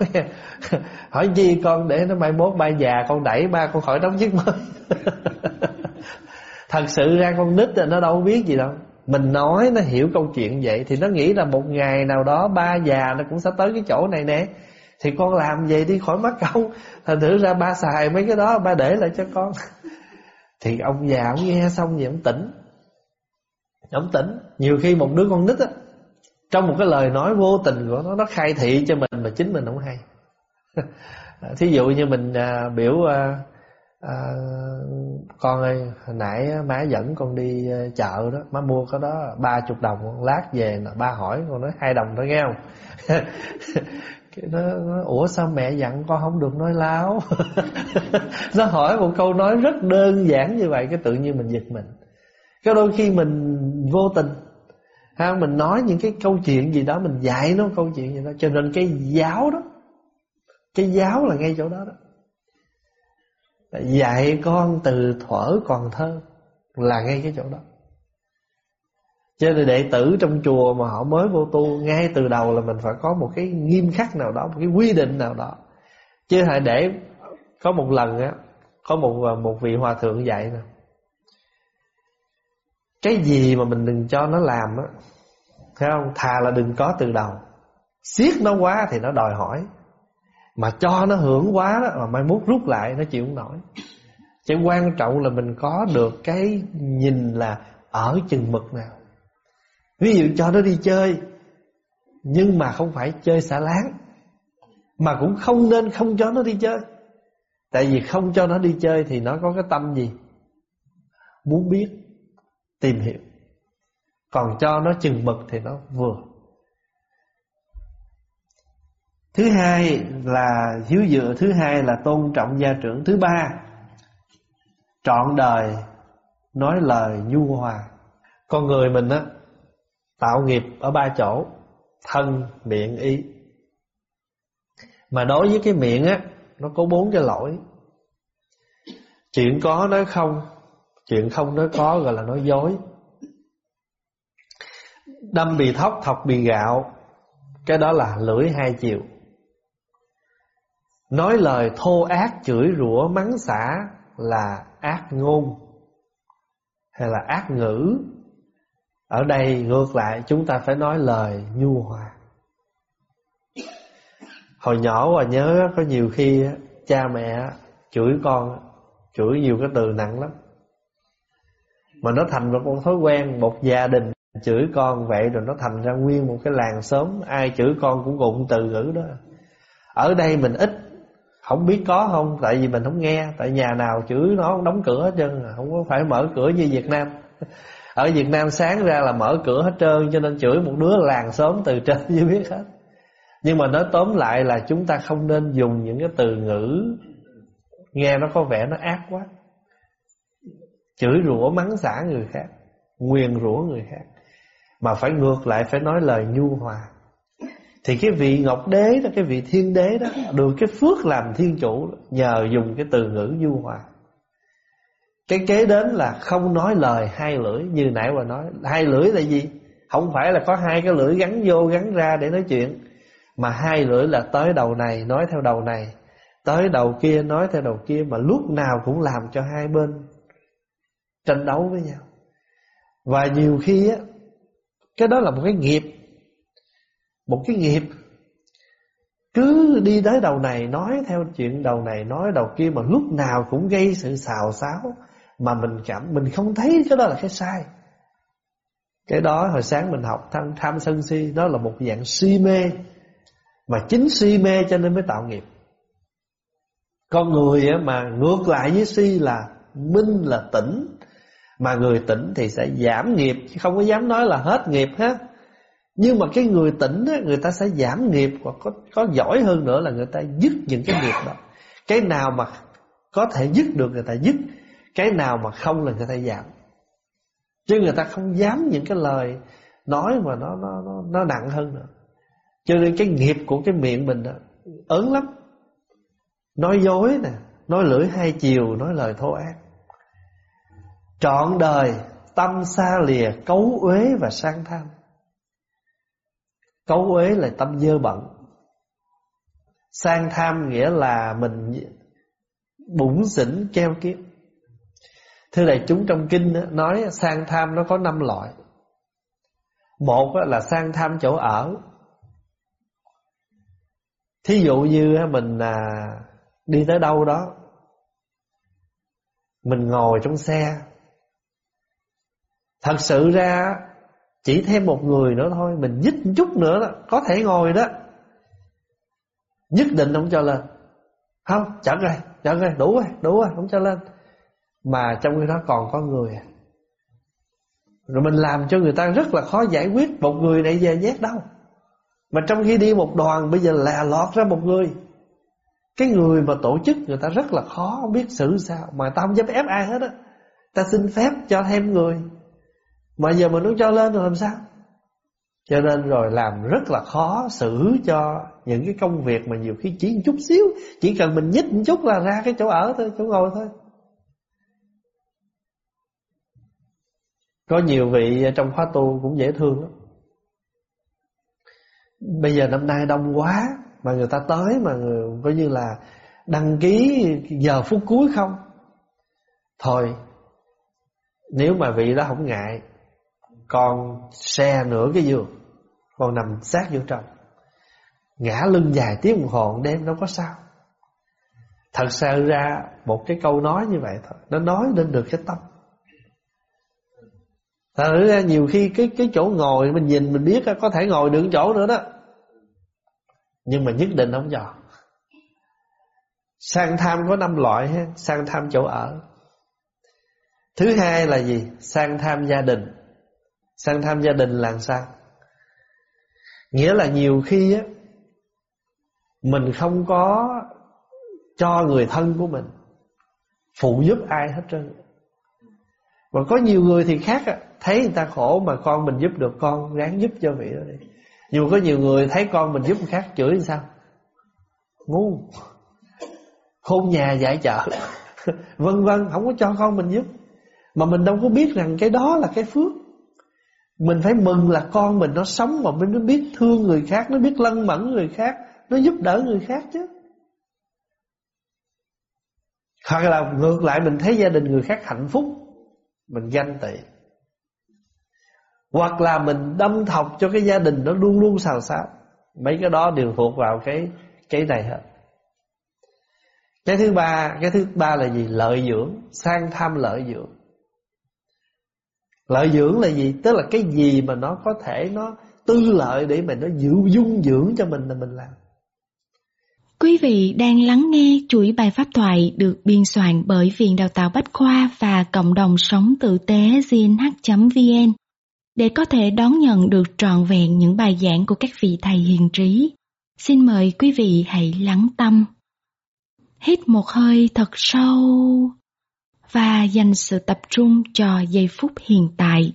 hỏi gì con để nó mai mốt ba già con đẩy ba con khỏi đóng chiếc mới. Thật sự ra con nít là nó đâu biết gì đâu. Mình nói nó hiểu câu chuyện vậy thì nó nghĩ là một ngày nào đó ba già nó cũng sẽ tới cái chỗ này nè thì con làm vậy đi khỏi mất công thành thử ra ba xài mấy cái đó ba để lại cho con. Thì ông già ông nghe xong thì ông tỉnh. Ông tỉnh. Nhiều khi một đứa con nít á trong một cái lời nói vô tình của nó nó khai thị cho mình mà chính mình không hay. Thí dụ như mình à, biểu à, à, con ơi hồi nãy má dẫn con đi à, chợ đó má mua cái đó ba chục đồng lát về là ba hỏi con nói hai đồng thôi nghe không? cái nó, nó ủa sao mẹ dặn con không được nói láo? Nó hỏi một câu nói rất đơn giản như vậy cái tự nhiên mình giật mình. Cái đôi khi mình vô tình ha mình nói những cái câu chuyện gì đó mình dạy nó câu chuyện gì đó cho nên cái giáo đó cái giáo là ngay chỗ đó đó. Dạy con từ thuở còn thơ Là ngay cái chỗ đó. Cho nên đệ tử trong chùa mà họ mới vô tu, Ngay từ đầu là mình phải có một cái nghiêm khắc nào đó, Một cái quy định nào đó. Chứ hãy để Có một lần á, Có một một vị hòa thượng dạy nè. Cái gì mà mình đừng cho nó làm á, Thấy không? Thà là đừng có từ đầu. Siết nó quá thì nó đòi hỏi. Mà cho nó hưởng quá đó, Mà mai mốt rút lại, nó chịu không nổi. Chứ quan trọng là mình có được cái nhìn là Ở chừng mực nào. Ví dụ cho nó đi chơi. Nhưng mà không phải chơi xả láng, Mà cũng không nên không cho nó đi chơi. Tại vì không cho nó đi chơi Thì nó có cái tâm gì? Muốn biết, Tìm hiểu. Còn cho nó chừng mực thì nó vừa. Thứ hai là, hiếu dựa, Thứ hai là tôn trọng gia trưởng. Thứ ba, Trọn đời Nói lời nhu hòa. Con người mình á Tạo nghiệp ở ba chỗ. Thân, miệng, ý. Mà đối với cái miệng á Nó có bốn cái lỗi. Chuyện có nói không Chuyện không nói có gọi là nói dối. Đâm bì thóc thọc bì gạo Cái đó là lưỡi hai chiều. Nói lời thô ác chửi rủa mắng xả là ác ngôn hay là ác ngữ. Ở đây ngược lại, chúng ta phải nói lời nhu hòa. Hồi nhỏ và nhớ có nhiều khi cha mẹ chửi con chửi nhiều cái từ nặng lắm. Mà nó thành một con thói quen, một gia đình chửi con vậy rồi nó thành ra nguyên một cái làng xóm, ai chửi con cũng gụng từ ngữ đó. Ở đây mình ít, không biết có không, Tại vì mình không nghe, Tại nhà nào chửi nó, không đóng cửa hết trơn à, Không có phải mở cửa như Việt Nam ở Việt Nam sáng ra là mở cửa hết trơn, Cho nên chửi một đứa làng xóm từ trên dưới biết hết. Nhưng mà nói tóm lại là chúng ta không nên dùng những cái từ ngữ Nghe nó có vẻ nó ác quá. Chửi rủa mắng xả người khác, Nguyền rủa người khác. Mà phải ngược lại, phải nói lời nhu hòa. Thì cái vị Ngọc Đế đó, Cái vị Thiên Đế đó, Được cái phước làm thiên chủ Nhờ dùng cái từ ngữ nhu hòa. Cái kế đến là không nói lời, hai lưỡi, Như nãy bà nói. Hai lưỡi là gì? Không phải là có hai cái lưỡi gắn vô, gắn ra để nói chuyện, Mà hai lưỡi là tới đầu này, Nói theo đầu này. Tới đầu kia, nói theo đầu kia, Mà lúc nào cũng làm cho hai bên Tranh đấu với nhau. Và nhiều khi á, Cái đó là một cái nghiệp. Một cái nghiệp. Cứ đi tới đầu này, nói theo chuyện đầu này, nói đầu kia, mà lúc nào cũng gây sự xào xáo mà mình cảm mình không thấy cái đó là cái sai. Cái đó hồi sáng mình học tham tham sân si đó là một dạng si mê mà chính si mê cho nên mới tạo nghiệp. Con người mà ngược lại với si là minh là tỉnh. Mà người tỉnh thì sẽ giảm nghiệp chứ không có dám nói là hết nghiệp ha. Nhưng mà cái người tỉnh á, người ta sẽ giảm nghiệp Hoặc có, có giỏi hơn nữa là người ta dứt những cái nghiệp đó. Cái nào mà có thể dứt được người ta dứt. Cái nào mà không là người ta giảm Chứ người ta không dám những cái lời Nói mà nó nó nó, nó nặng hơn nữa. Cho nên cái nghiệp của cái miệng mình đó Ớn lắm. Nói dối nè Nói lưỡi hai chiều Nói lời thô ác. Trọn đời Tâm xa lìa cấu uế và sang tham. Cấu uế là tâm dơ bẩn. Sang tham nghĩa là mình bụng xỉn keo kiếp Thưa đại chúng trong kinh nói sang tham nó có năm loại. Một là sang tham chỗ ở. Thí dụ như mình à, đi tới đâu đó, Mình ngồi trong xe. Thật sự ra chỉ thêm một người nữa thôi, Mình nhích chút nữa đó, Có thể ngồi đó. Nhất định không cho lên. Không chẳng rồi chẳng rồi, đủ rồi đủ rồi, không cho lên mà trong khi đó còn có người. Rồi mình làm cho người ta rất là khó giải quyết. Một người này về nhét đâu? Mà trong khi đi một đoàn, bây giờ là lọt ra một người. Cái người mà tổ chức người ta rất là khó biết xử sao. Mà ta không dám ép ai hết á. Ta xin phép cho thêm người. Mà giờ mình muốn cho lên rồi làm sao? Cho nên rồi làm rất là khó xử cho những cái công việc mà nhiều khi chỉ một chút xíu. Chỉ cần mình nhích một chút là ra cái chỗ ở thôi, chỗ ngồi thôi. Có nhiều vị trong khóa tu cũng dễ thương lắm. Bây giờ năm nay đông quá mà người ta tới mà người, coi như là đăng ký giờ phút cuối không? Thôi nếu mà vị đó không ngại con xe nửa cái giường con nằm sát vô trong. Ngã lưng dài tiếng đồng hồ đêm đâu có sao. Thật sự ra một cái câu nói như vậy thôi. Nó nói lên được cái tâm thật ra nhiều khi cái cái chỗ ngồi mình nhìn mình biết có thể ngồi được chỗ nữa đó. Nhưng mà nhất định không cho. Sang tham có năm loại ha, sang tham chỗ ở. Thứ hai là gì? Sang tham gia đình. Sang tham gia đình là sao? Nghĩa là nhiều khi á, mình không có cho người thân của mình, phụ giúp ai hết trơn. Và có nhiều người thì khác á thấy người ta khổ mà con mình giúp được, con ráng giúp cho vị đó đi. Nhưng có nhiều người thấy con mình giúp người khác chửi sao? Ngu. Khôn nhà dạy chợ. Vân vân, không có cho con mình giúp. Mà mình đâu có biết rằng cái đó là cái phước. Mình phải mừng là con mình nó sống mà mình nó biết thương người khác, nó biết lân mẫn người khác, nó giúp đỡ người khác chứ. Hoặc là ngược lại, mình thấy gia đình người khác hạnh phúc, mình ganh tị hoặc là mình đâm thọc cho cái gia đình nó luôn luôn xào xáo. Mấy cái đó đều thuộc vào cái cái này hết. Cái thứ ba, cái thứ ba là gì? Lợi dưỡng, sang tham lợi dưỡng. Lợi dưỡng là gì? Tức là cái gì mà nó có thể nó tư lợi để mà nó giữ, dung dưỡng cho mình là mình làm. Quý vị đang lắng nghe chuỗi bài pháp thoại được biên soạn bởi Viện Đào tạo Bách Khoa và Cộng đồng Sống Tử tế gnh.vn để có thể đón nhận được trọn vẹn những bài giảng của các vị thầy hiền trí. Xin mời quý vị hãy lắng tâm. Hít một hơi thật sâu và dành sự tập trung cho giây phút hiện tại.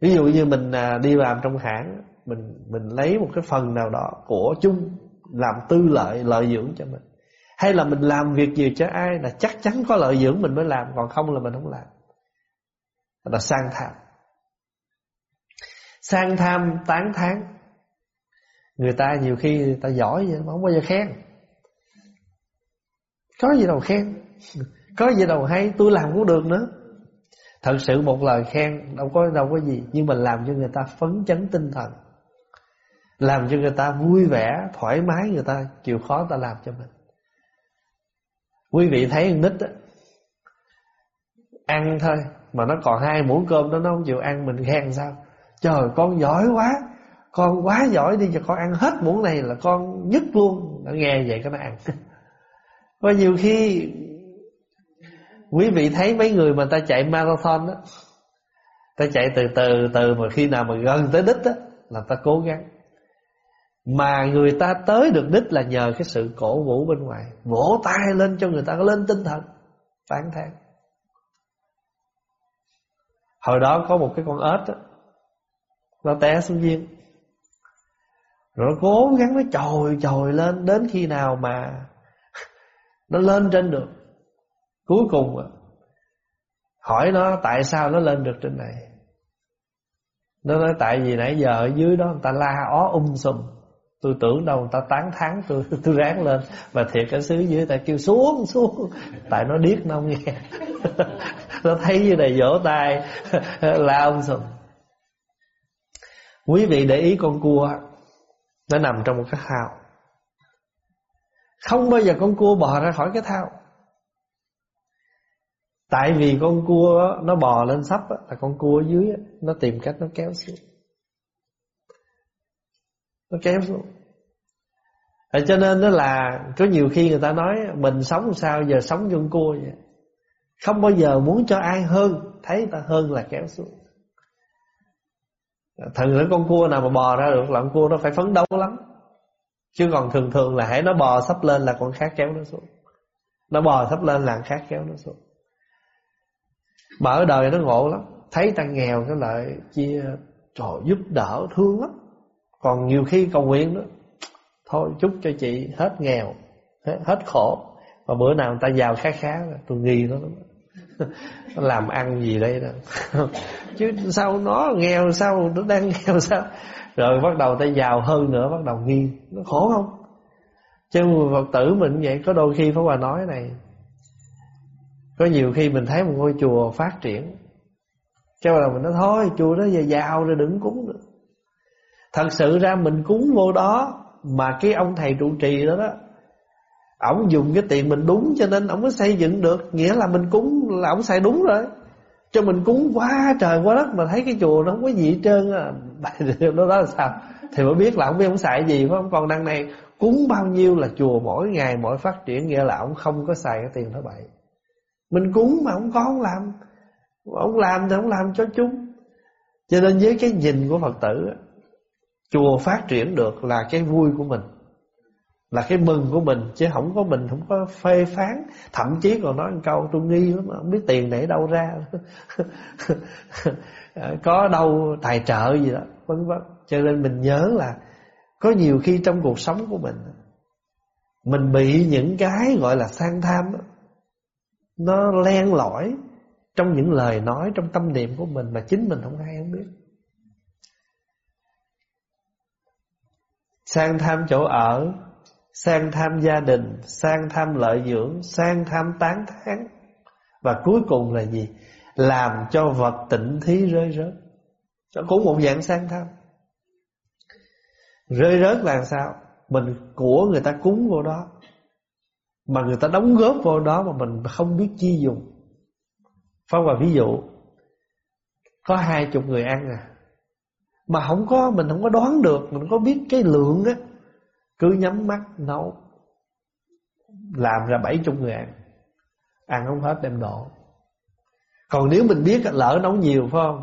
ví dụ như mình à, đi làm trong hãng mình mình lấy một cái phần nào đó của chung làm tư lợi lợi dưỡng cho mình. Hay là mình làm việc gì cho ai là chắc chắn có lợi dưỡng mình mới làm, còn không là mình không làm. Là sang tham. Sang tham tán thán. Người ta nhiều khi người ta giỏi vậy, mà không bao giờ khen. Có gì đâu khen. Có gì đâu hay, tôi làm cũng được nữa. Thật sự một lời khen đâu có đâu có gì. Nhưng mà làm cho người ta phấn chấn tinh thần làm cho người ta vui vẻ, thoải mái, người ta chịu khó ta làm cho mình. Quý vị thấy con nít á, ăn thôi, mà nó còn hai muỗng cơm đó, nó không chịu ăn, mình khen sao? Trời, con giỏi quá, con quá giỏi đi cho con ăn hết muỗng này là con nhất luôn. Nó nghe vậy cái nó ăn. Và nhiều khi quý vị thấy mấy người mà ta chạy marathon đó ta chạy từ từ từ mà khi nào mà gần tới đích đó là ta cố gắng mà người ta tới được đích là nhờ cái sự cổ vũ bên ngoài. Vỗ tay lên cho người ta lên tinh thần tán thán. Hồi đó có một cái con ếch đó, nó té xuống giếng. Rồi nó cố gắng nó trồi trồi lên đến khi nào mà nó lên trên được. Cuối cùng hỏi nó tại sao nó lên được trên này. Nó nói tại vì nãy giờ ở dưới đó người ta la ó um sùm tôi tưởng đâu người ta tán thán tôi tôi ráng lên. Mà thiệt cái xứ dưới ta kêu, xuống xuống. Tại nó điếc nó không nghe. Nó thấy như này vỗ tay, la ông sùm quý vị để ý con cua, nó nằm trong một cái thao. Không bao giờ con cua bò ra khỏi cái thao. Tại vì con cua nó bò lên sắp Là con cua ở dưới Nó tìm cách nó kéo xuống. Nó kéo xuống Vậy Cho nên đó là Có nhiều khi người ta nói Mình sống sao giờ sống như con cua vậy? Không bao giờ muốn cho ai hơn, Thấy ta hơn là kéo xuống. Thần nữa con cua nào mà bò ra được Là con cua nó phải phấn đấu lắm. Chứ còn thường thường là hãy nó bò sắp lên là con khác kéo nó xuống. Nó bò sắp lên là con khác kéo nó xuống. Mà ở đời nó ngộ lắm. Thấy ta nghèo cái lại chia Trời giúp đỡ thương lắm. Còn nhiều khi cầu nguyện đó Thôi chúc cho chị hết nghèo Hết, khổ. Và bữa nào người ta giàu khá khá Tôi nghi nó lắm làm ăn gì đây đó. Chứ sao nó nghèo sao nó đang nghèo sao? Rồi bắt đầu ta giàu hơn nữa bắt đầu nghi. Nó khổ không? Chứ phật tử mình vậy có đôi khi pháp hòa nói này có nhiều khi mình thấy một ngôi chùa phát triển. Cho là mình nói thôi chùa đó giờ giàu rồi đừng cúng thật sự ra mình cúng vô đó mà cái ông thầy trụ trì đó đó Ông dùng cái tiền mình đúng cho nên ông mới xây dựng được. Nghĩa là mình cúng là ông xài đúng rồi. Cho mình cúng quá trời quá đất mà thấy cái chùa nó không có gì hết trơn đó, đó là sao? Thì mới biết là ông biết ông xài gì phải không? Còn đằng này cúng bao nhiêu là chùa mỗi ngày mỗi phát triển nghĩa là ông không có xài cái tiền đó vậy mình cúng mà ông có ông làm. Ông làm thì ông làm cho chúng. Cho nên với cái nhìn của phật tử chùa phát triển được là cái vui của mình là cái mừng của mình chứ không có mình không có phê phán. Thậm chí còn nói một câu tôi nghi lắm không biết tiền để đâu ra. Có đâu tài trợ gì đó vân vân. Cho nên mình nhớ là có nhiều khi trong cuộc sống của mình mình bị những cái gọi là sang tham đó, nó len lỏi trong những lời nói trong tâm niệm của mình mà chính mình không hay không biết. Sang tham chỗ ở sang tham gia đình, sang tham lợi dưỡng, sang tham tán thán và cuối cùng là gì? Làm cho vật tịnh thí rơi rớt. Đó cũng một dạng sang tham. Rơi rớt là sao? Mình của người ta cúng vô đó mà người ta đóng góp vô đó mà mình không biết chi dùng. Phong và ví dụ có hai chục người ăn à mà không có, mình không có đoán được, mình không có biết cái lượng á. Cứ nhắm mắt, nấu. Làm ra bảy ngàn. Ăn ăn không hết đem đổ. Còn nếu mình biết lỡ nấu nhiều, phải không?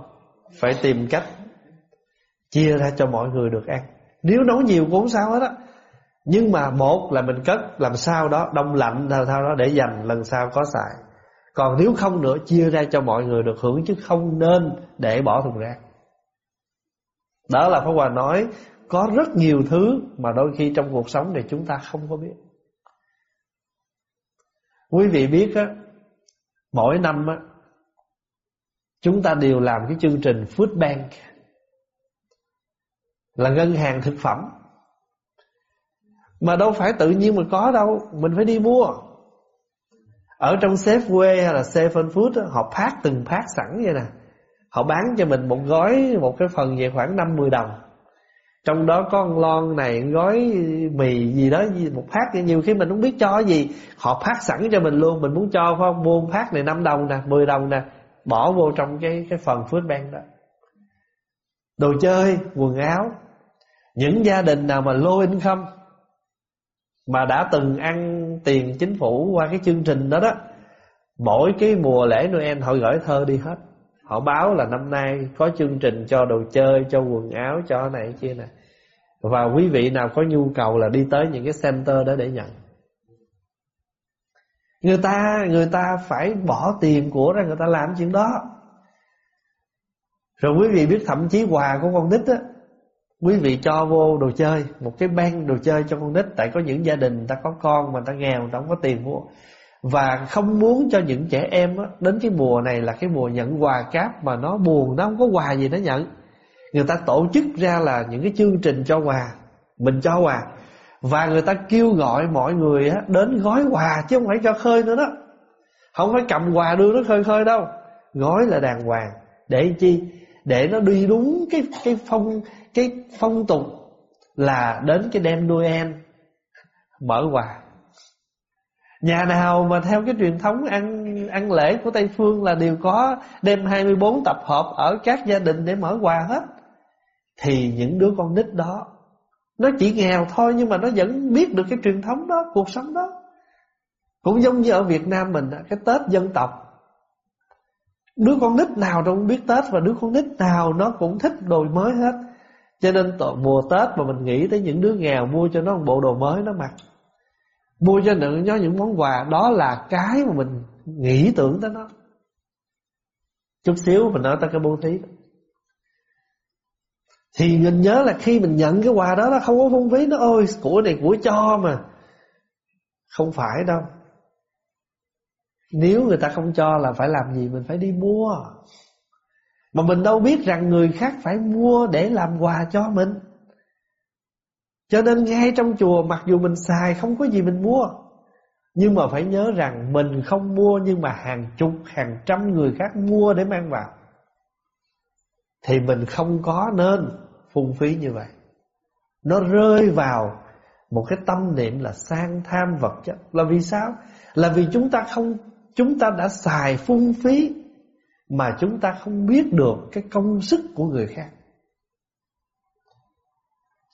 Phải tìm cách chia ra cho mọi người được ăn. Nếu nấu nhiều cũng không sao hết á. Nhưng mà một là mình cất, làm sao đó, đông lạnh, làm sao đó để dành, lần sau có xài. Còn nếu không nữa, chia ra cho mọi người được hưởng chứ không nên để bỏ thùng rác đó là Pháp Hòa nói, có rất nhiều thứ mà đôi khi trong cuộc sống này chúng ta không có biết. Quý vị biết á, Mỗi năm á, Chúng ta đều làm cái chương trình Food Bank, Là ngân hàng thực phẩm. Mà đâu phải tự nhiên mà có đâu, Mình phải đi mua. Ở trong Safeway hay là Safe Food Họ phát từng phát sẵn vậy nè. Họ bán cho mình một gói, Một cái phần về khoảng 50 đồng. Trong đó có con lon này, gói mì gì đó một phát. Nhiều khi mình không biết cho gì. Họ phát sẵn cho mình luôn. Mình muốn cho phải không? Mua phát này 5 đồng nè 10 đồng nè. Bỏ vô trong cái cái phần phước ban đó. Đồ chơi, quần áo. Những gia đình nào mà low income, mà đã từng ăn tiền chính phủ qua cái chương trình đó đó, mỗi cái mùa lễ Noel họ gửi thơ đi hết. Họ báo là năm nay có chương trình cho đồ chơi, cho quần áo, cho này kia nè. Và quý vị nào có nhu cầu là đi tới những cái center đó để nhận. Người ta người ta phải bỏ tiền của ra người ta làm chuyện đó. Rồi quý vị biết thậm chí quà của con nít á Quý vị cho vô đồ chơi Một cái ban đồ chơi cho con nít Tại có những gia đình ta có con mà ta nghèo Ta không có tiền mua và không muốn cho những trẻ em á, đến cái mùa này là cái mùa nhận quà cáp mà nó buồn nó không có quà gì nó nhận. Người ta tổ chức ra là những cái chương trình cho quà mình cho quà. Và người ta kêu gọi mọi người á, đến gói quà chứ không phải cho khơi nữa đó. Không phải cầm quà đưa nó khơi khơi đâu. Gói là đàng hoàng. Để chi? Để nó đi đúng cái cái phong cái phong tục là đến cái đêm Noel mở quà. Nhà nào mà theo cái truyền thống ăn ăn lễ của Tây Phương là đều có đem 24 tập hợp ở các gia đình để mở quà hết. Thì những đứa con nít đó nó chỉ nghèo thôi nhưng mà nó vẫn biết được cái truyền thống đó, cuộc sống đó. Cũng giống như ở Việt Nam mình cái Tết dân tộc. Đứa con nít nào đâu cũng biết Tết và đứa con nít nào nó cũng thích đồ mới hết. Cho nên mùa Tết mà mình nghĩ tới những đứa nghèo mua cho nó một bộ đồ mới nó mặc Mua cho nó những món quà, Đó là cái mà mình nghĩ tưởng tới nó. Chút xíu mình nói tới cái bố thí Thì mình nhớ là khi mình nhận cái quà đó Nó không có phung phí, Nó, ôi, của này của cho mà. Không phải đâu. Nếu người ta không cho là phải làm gì, Mình phải đi mua. Mà mình đâu biết rằng người khác phải mua Để làm quà cho mình cho nên ngay trong chùa, mặc dù mình xài, không có gì mình mua. Nhưng mà phải nhớ rằng mình không mua, nhưng mà hàng chục, hàng trăm người khác mua để mang vào. Thì mình không có nên phung phí như vậy. Nó rơi vào một cái tâm niệm là sang tham vật chất. Là vì sao? Là vì chúng ta không, Chúng ta đã xài phung phí Mà chúng ta không biết được cái công sức của người khác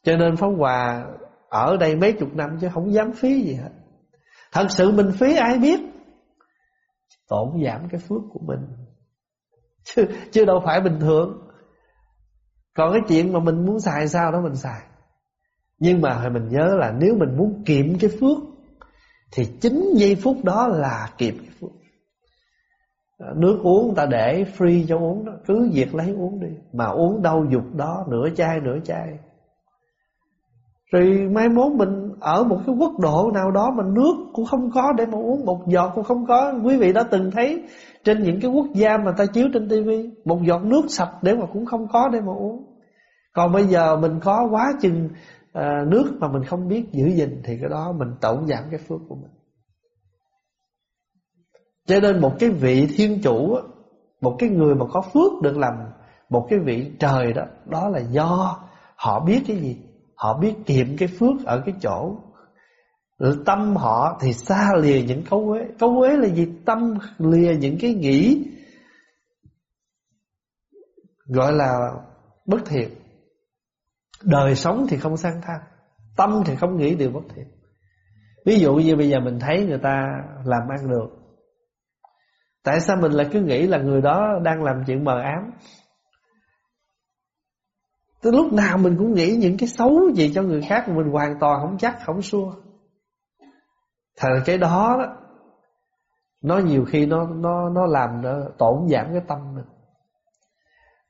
cho nên Pháp Hòa ở đây mấy chục năm chứ không dám phí gì hết. Thật sự mình phí ai biết? Tổn giảm cái phước của mình. Chứ, chứ đâu phải bình thường. Còn cái chuyện mà mình muốn xài sao đó mình xài. Nhưng mà hồi mình nhớ là nếu mình muốn kiệm cái phước Thì chính giây phút đó là kiệm cái phước. Nước uống ta để free cho uống đó. Cứ việc lấy uống đi. Mà uống đâu dục đó Nửa chai nửa chai rồi mai mốt mình ở một cái quốc độ nào đó mà nước cũng không có để mà uống Một giọt cũng không có. Quý vị đã từng thấy trên những cái quốc gia mà ta chiếu trên tivi Một giọt nước sạch để mà cũng không có để mà uống. Còn bây giờ mình có quá chừng à, nước mà mình không biết giữ gìn Thì cái đó mình tổn giảm cái phước của mình. Cho nên một cái vị thiên chủ Một cái người mà có phước được làm Một cái vị trời đó Đó là do họ biết cái gì? Họ biết kiệm cái phước ở cái chỗ. Tâm họ thì xa lìa những cấu uế Cấu uế là gì? Tâm lìa những cái nghĩ Gọi là bất thiện. Đời sống thì không sang tham, Tâm thì không nghĩ điều bất thiện. Ví dụ như bây giờ mình thấy người ta làm ăn được. Tại sao mình lại cứ nghĩ là người đó đang làm chuyện mờ ám? Tới lúc nào mình cũng nghĩ những cái xấu gì cho người khác Mình hoàn toàn không chắc, không xua. Thật cái đó đó Nó nhiều khi nó nó nó làm nó tổn giảm cái tâm mình.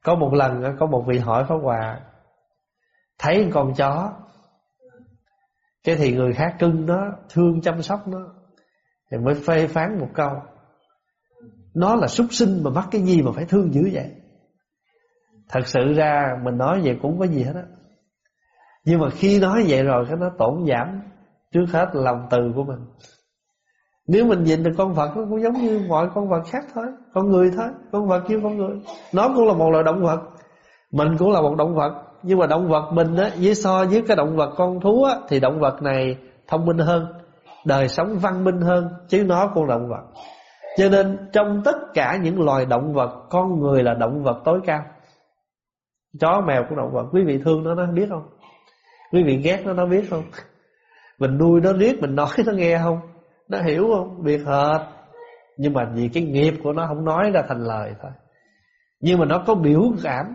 Có một lần có một vị hỏi Pháp Hòa Thấy con chó Cái thì người khác cưng nó Thương chăm sóc nó Thì mới phê phán một câu Nó là súc sinh mà mắc cái gì mà phải thương dữ vậy? Thật sự ra mình nói vậy cũng có gì hết á. Nhưng mà khi nói vậy rồi Cái nó tổn giảm Trước hết lòng từ của mình. Nếu mình nhìn được con vật Nó cũng giống như mọi con vật khác thôi, Con người thôi, Con vật kêu con người. Nó cũng là một loài động vật, Mình cũng là một động vật. Nhưng mà động vật mình á, Với so với cái động vật con thú á, Thì động vật này thông minh hơn, Đời sống văn minh hơn, Chứ nó cũng là động vật. Cho nên trong tất cả những loài động vật, Con người là động vật tối cao. Chó mèo cũng động vật. Quý vị thương nó nó biết không? Quý vị ghét nó nó biết không? Mình nuôi nó riết mình nói nó nghe không? Nó hiểu không? Biệt hệt Nhưng mà vì cái nghiệp của nó không nói ra thành lời thôi. Nhưng mà nó có biểu cảm.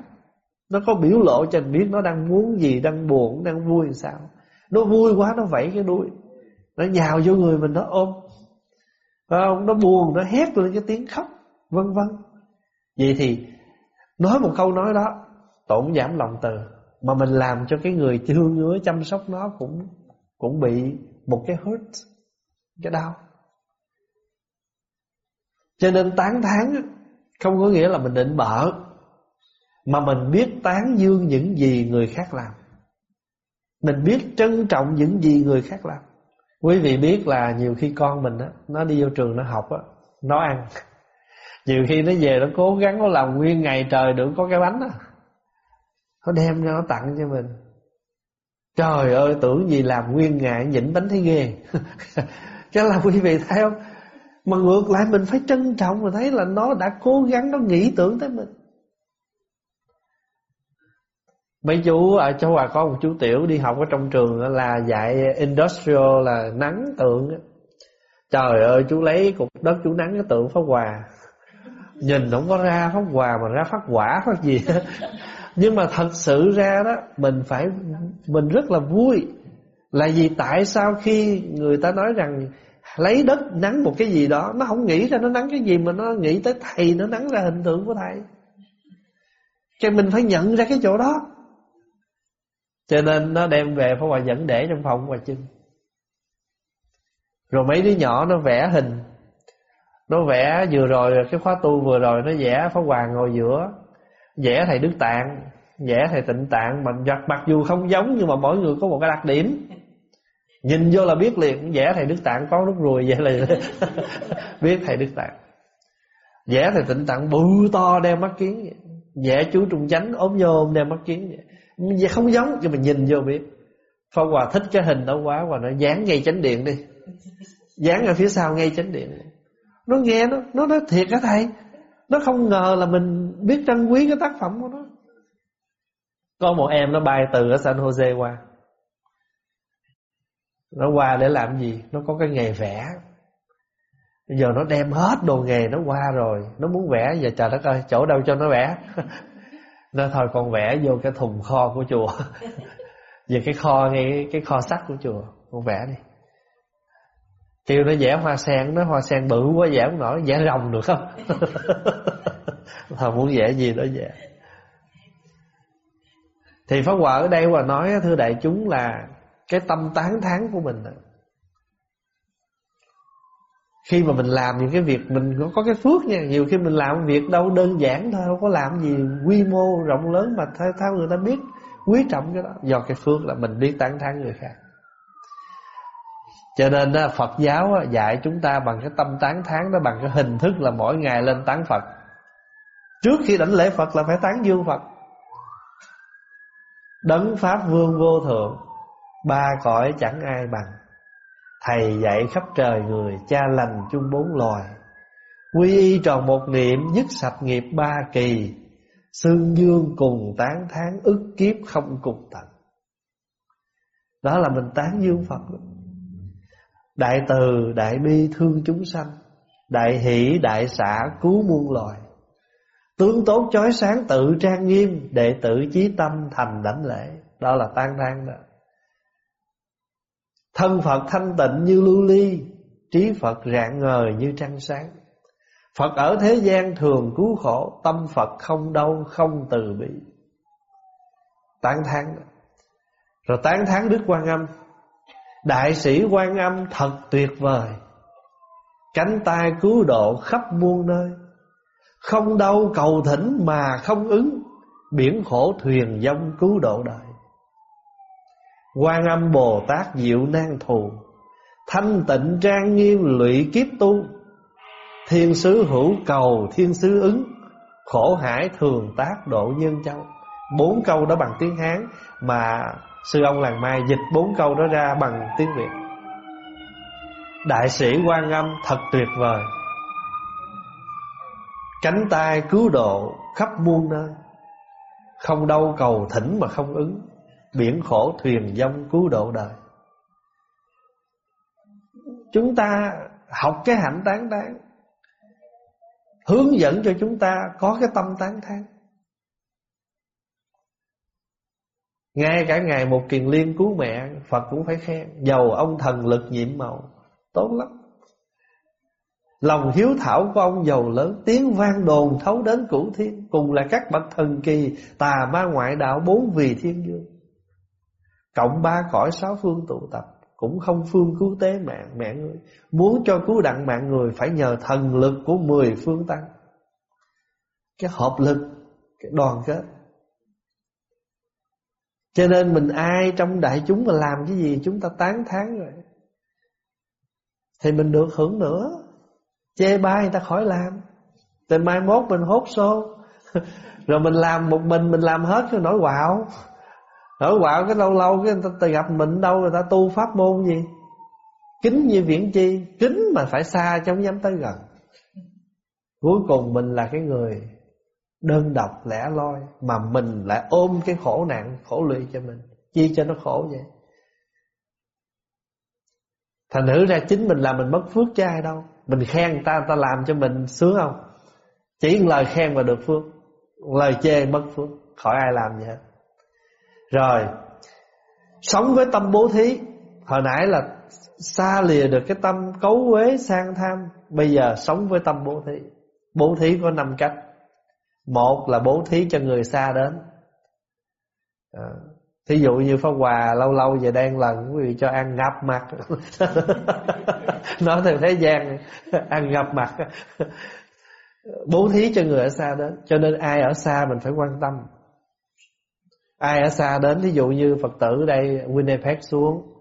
Nó có biểu lộ cho mình biết Nó đang muốn gì, đang buồn, đang vui làm sao. Nó vui quá nó vẫy cái đuôi. Nó nhào vô người mình nó ôm. Phải không? Nó buồn, nó hét lên cái tiếng khóc Vân vân. Vậy thì Nói một câu nói đó tổn giảm lòng từ. Mà mình làm cho cái người thương ngứa chăm sóc nó cũng cũng bị một cái hurt, cái đau. Cho nên tán thán không có nghĩa là mình định bợ, mà mình biết tán dương những gì người khác làm. Mình biết trân trọng những gì người khác làm. Quý vị biết là nhiều khi con mình á, nó đi vô trường nó học á, nó ăn. Nhiều khi nó về nó cố gắng nó làm nguyên ngày trời được có cái bánh á nó đem ra nó tặng cho mình. Trời ơi, tưởng gì làm nguyên ngại nhịn bánh thấy ghê. Cho là quý vị thấy không? Mà ngược lại mình phải trân trọng và thấy là nó đã cố gắng, nó nghĩ tưởng tới mình. Mấy chú ở chỗ Hòa có một chú tiểu đi học ở trong trường là dạy industrial là nắng tượng trời ơi, chú lấy cục đất chú nắng cái tượng pháp hòa. Nhìn không có ra pháp hòa mà ra phát quả phát gì nhưng mà thật sự ra đó, mình phải, mình rất là vui. Là vì tại sao khi người ta nói rằng lấy đất nắng một cái gì đó, nó không nghĩ ra nó nắng cái gì mà nó nghĩ tới thầy, nó nắng ra hình tượng của thầy. Cho mình phải nhận ra cái chỗ đó. Cho nên nó đem về Pháp Hòa dẫn để trong phòng Hòa Trưng Rồi mấy đứa nhỏ nó vẽ hình. Nó vẽ vừa rồi, Cái khóa tu vừa rồi, nó vẽ Pháp Hòa ngồi giữa. Vẽ thầy Đức Tạng, Vẽ thầy Tịnh Tạng, mà Mặc dù không giống nhưng mà mỗi người có một cái đặc điểm. Nhìn vô là biết liền, Vẽ thầy Đức Tạng có nút ruồi vậy là Biết thầy Đức Tạng. Vẽ thầy Tịnh Tạng bự to đeo mắt kiến Vẽ chú Trung Chánh ốm nhôm đeo mắt kiến vậy. Vậy không giống nhưng mà nhìn vô biết. Phong Hòa thích cái hình đó quá Và nó dán ngay chánh điện đi. Dán ở phía sau ngay chánh điện. Nó nghe nó Nó nói thiệt hả thầy? Nó không ngờ là mình biết trân quý cái tác phẩm của nó. Có một em nó bay từ ở San Jose qua. Nó qua để làm gì? Nó có cái nghề vẽ. Bây giờ nó đem hết đồ nghề nó qua rồi. Nó muốn vẽ, Giờ trời đất ơi, chỗ đâu cho nó vẽ? Nó thôi con vẽ vô cái thùng kho của chùa. Về cái kho ngay, cái kho sắt của chùa. Con vẽ đi kêu nó vẽ hoa sen nó hoa sen bự quá vẽ không nổi vẽ rồng được không? Thà muốn vẽ gì đó vẽ. Thì pháp hòa ở đây hòa nói thưa đại chúng là cái tâm tán thán của mình khi mà mình làm những cái việc mình có cái phước nha nhiều khi mình làm việc đâu đơn giản thôi không có làm gì quy mô rộng lớn mà theo, theo người ta biết quý trọng cái đó. Do cái phước là mình biết tán thán người khác cho nên Phật giáo dạy chúng ta bằng cái tâm tán thán đó, bằng cái hình thức là mỗi ngày lên tán Phật. Trước khi đảnh lễ Phật là phải tán dương Phật. Đấng pháp vương vô thượng, ba cõi chẳng ai bằng. Thầy dạy khắp trời người, Cha lành chung bốn loài. Quy y tròn một niệm Dứt sạch nghiệp ba kỳ. Sương dương cùng tán tháng ức kiếp không cùng tận. Đó là mình tán dương Phật. Đại từ, đại bi thương chúng sanh Đại hỷ, đại xã cứu muôn loài. Tướng tốt chói sáng tự trang nghiêm Đệ tử chí tâm thành đảnh lễ. Đó là tan thang đó. Thân Phật thanh tịnh như lưu ly Trí Phật rạng ngời như trăng sáng. Phật ở thế gian thường cứu khổ Tâm Phật không đau không từ bi. Tán tháng Rồi tán tháng Đức Quan Âm. Đại sĩ Quan Âm thật tuyệt vời. Cánh tay cứu độ khắp muôn nơi. Không đâu cầu thỉnh mà không ứng. Biển khổ thuyền dông cứu độ đời. Quan âm Bồ Tát diệu nan thù. Thanh tịnh trang nghiêm lụy kiếp tu. Thiên sứ hữu cầu, thiên sứ ứng. Khổ hải thường tác độ nhân châu. Bốn câu đó bằng tiếng Hán Mà sư ông làng mai dịch bốn câu đó ra bằng tiếng Việt. Đại sĩ quan âm thật tuyệt vời. Cánh tay cứu độ khắp muôn nơi. Không đâu cầu thỉnh mà không ứng. Biển khổ thuyền dông cứu độ đời. Chúng ta học cái hạnh tán tán. Hướng dẫn cho chúng ta có cái tâm tán thán Ngay cả ngày một kiền liên cứu mẹ, Phật cũng phải khen. Dầu ông thần lực nhiệm màu, Tốt lắm. Lòng hiếu thảo của ông giàu lớn, Tiếng vang đồn thấu đến cửu thiên. Cùng là các bậc thần kỳ, Tà ma ngoại đạo bốn vì thiên dương Cộng ba cõi sáu phương tụ tập, Cũng không phương cứu tế mạng mẹ người Muốn cho cứu đặng mạng người, Phải nhờ thần lực của mười phương tăng. Cái hợp lực, Cái đoàn kết. Cho nên mình ai trong đại chúng mà làm cái gì, Chúng ta tán thán rồi. Thì mình được hưởng nữa. Chê bai người ta khỏi làm. Từ mai mốt mình hốt xô. Rồi mình làm một mình Mình làm hết cái nổi quạo. Nổi quạo cái lâu lâu cái người ta gặp mình đâu, người ta tu pháp môn gì. Kính như viễn chi. Kính mà phải xa chứ không dám tới gần. Cuối cùng mình là cái người Đơn độc lẻ loi Mà mình lại ôm cái khổ nạn, Khổ lụy cho mình, Chi cho nó khổ vậy? Thành thử ra chính mình làm mình mất phước chứ ai đâu. Mình khen người ta người ta làm cho mình sướng không? Chỉ lời khen mà được phước. Lời chê mất phước. Khỏi ai làm gì hết. Rồi, Sống với tâm bố thí. Hồi nãy là xa lìa được cái tâm cấu quế sang tham. Bây giờ sống với tâm bố thí. Bố thí có năm cách. Một là bố thí cho người xa đến. À, Thí dụ như Pháp Hòa lâu lâu về đang lần quý vị cho ăn ngập mặt. Nói theo thế gian Ăn ngập mặt. Bố thí cho người ở xa đến Cho nên ai ở xa mình phải quan tâm. Ai ở xa đến Thí dụ như Phật tử đây Winnipeg xuống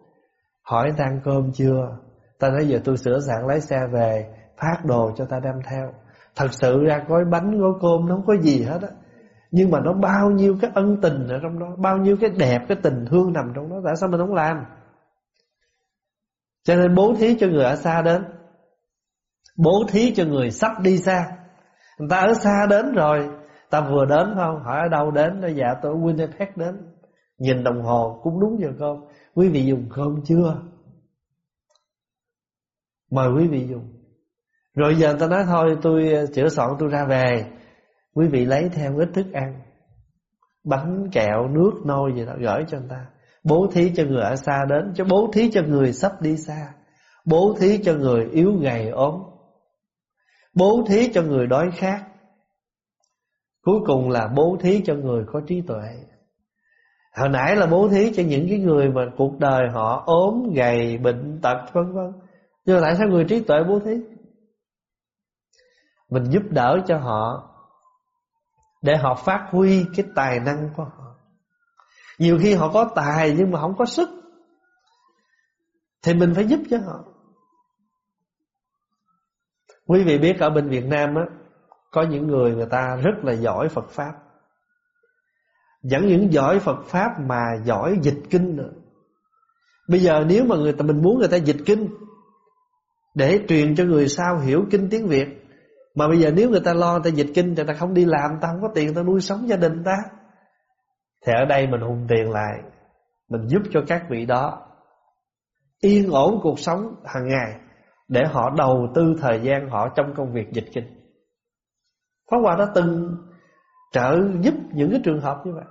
Hỏi ta ăn cơm chưa? Ta nói giờ tôi sửa sẵn lái xe về Phát đồ cho ta đem theo. Thật sự ra gói bánh, gói cơm Nó không có gì hết á. Nhưng mà nó bao nhiêu cái ân tình ở trong đó, Bao nhiêu cái đẹp, cái tình thương nằm trong đó, Tại sao mình không làm? Cho nên bố thí cho người ở xa đến. Bố thí cho người sắp đi xa. Người ta ở xa đến rồi, Ta vừa đến không? Hỏi ở đâu đến? Dạ tôi ở Winnipeg đến. Nhìn đồng hồ cũng đúng giờ cơm. Quý vị dùng cơm chưa? Mời quý vị dùng. Rồi giờ ta nói thôi tôi ờ, chữa soạn tôi ra về. Quý vị lấy theo ít thức ăn Bánh kẹo nước nôi gì đó gửi cho người ta. Bố thí cho người ở xa đến Cho bố thí cho người sắp đi xa. Bố thí cho người yếu gầy ốm. Bố thí cho người đói khát. Cuối cùng là bố thí cho người có trí tuệ. Hồi nãy là bố thí cho những cái người mà cuộc đời họ ốm, gầy, bệnh tật vân vân. Nhưng mà tại sao người trí tuệ bố thí? Mình giúp đỡ cho họ để họ phát huy cái tài năng của họ. Nhiều khi họ có tài nhưng mà không có sức thì mình phải giúp cho họ. Quý vị biết ở bên Việt Nam á, có những người người ta rất là giỏi Phật pháp. dẫn những giỏi Phật Pháp mà giỏi dịch kinh nữa Bây giờ nếu mà người ta, mình muốn người ta dịch kinh Để truyền cho người sau hiểu kinh tiếng Việt mà bây giờ nếu người ta lo, người ta dịch kinh, Người ta không đi làm Ta không có tiền ta nuôi sống gia đình ta. Thì ở đây mình hùng tiền lại, Mình giúp cho các vị đó Yên ổn cuộc sống hàng ngày Để họ đầu tư thời gian họ trong công việc dịch kinh. Pháp Hòa đã từng trợ giúp những cái trường hợp như vậy.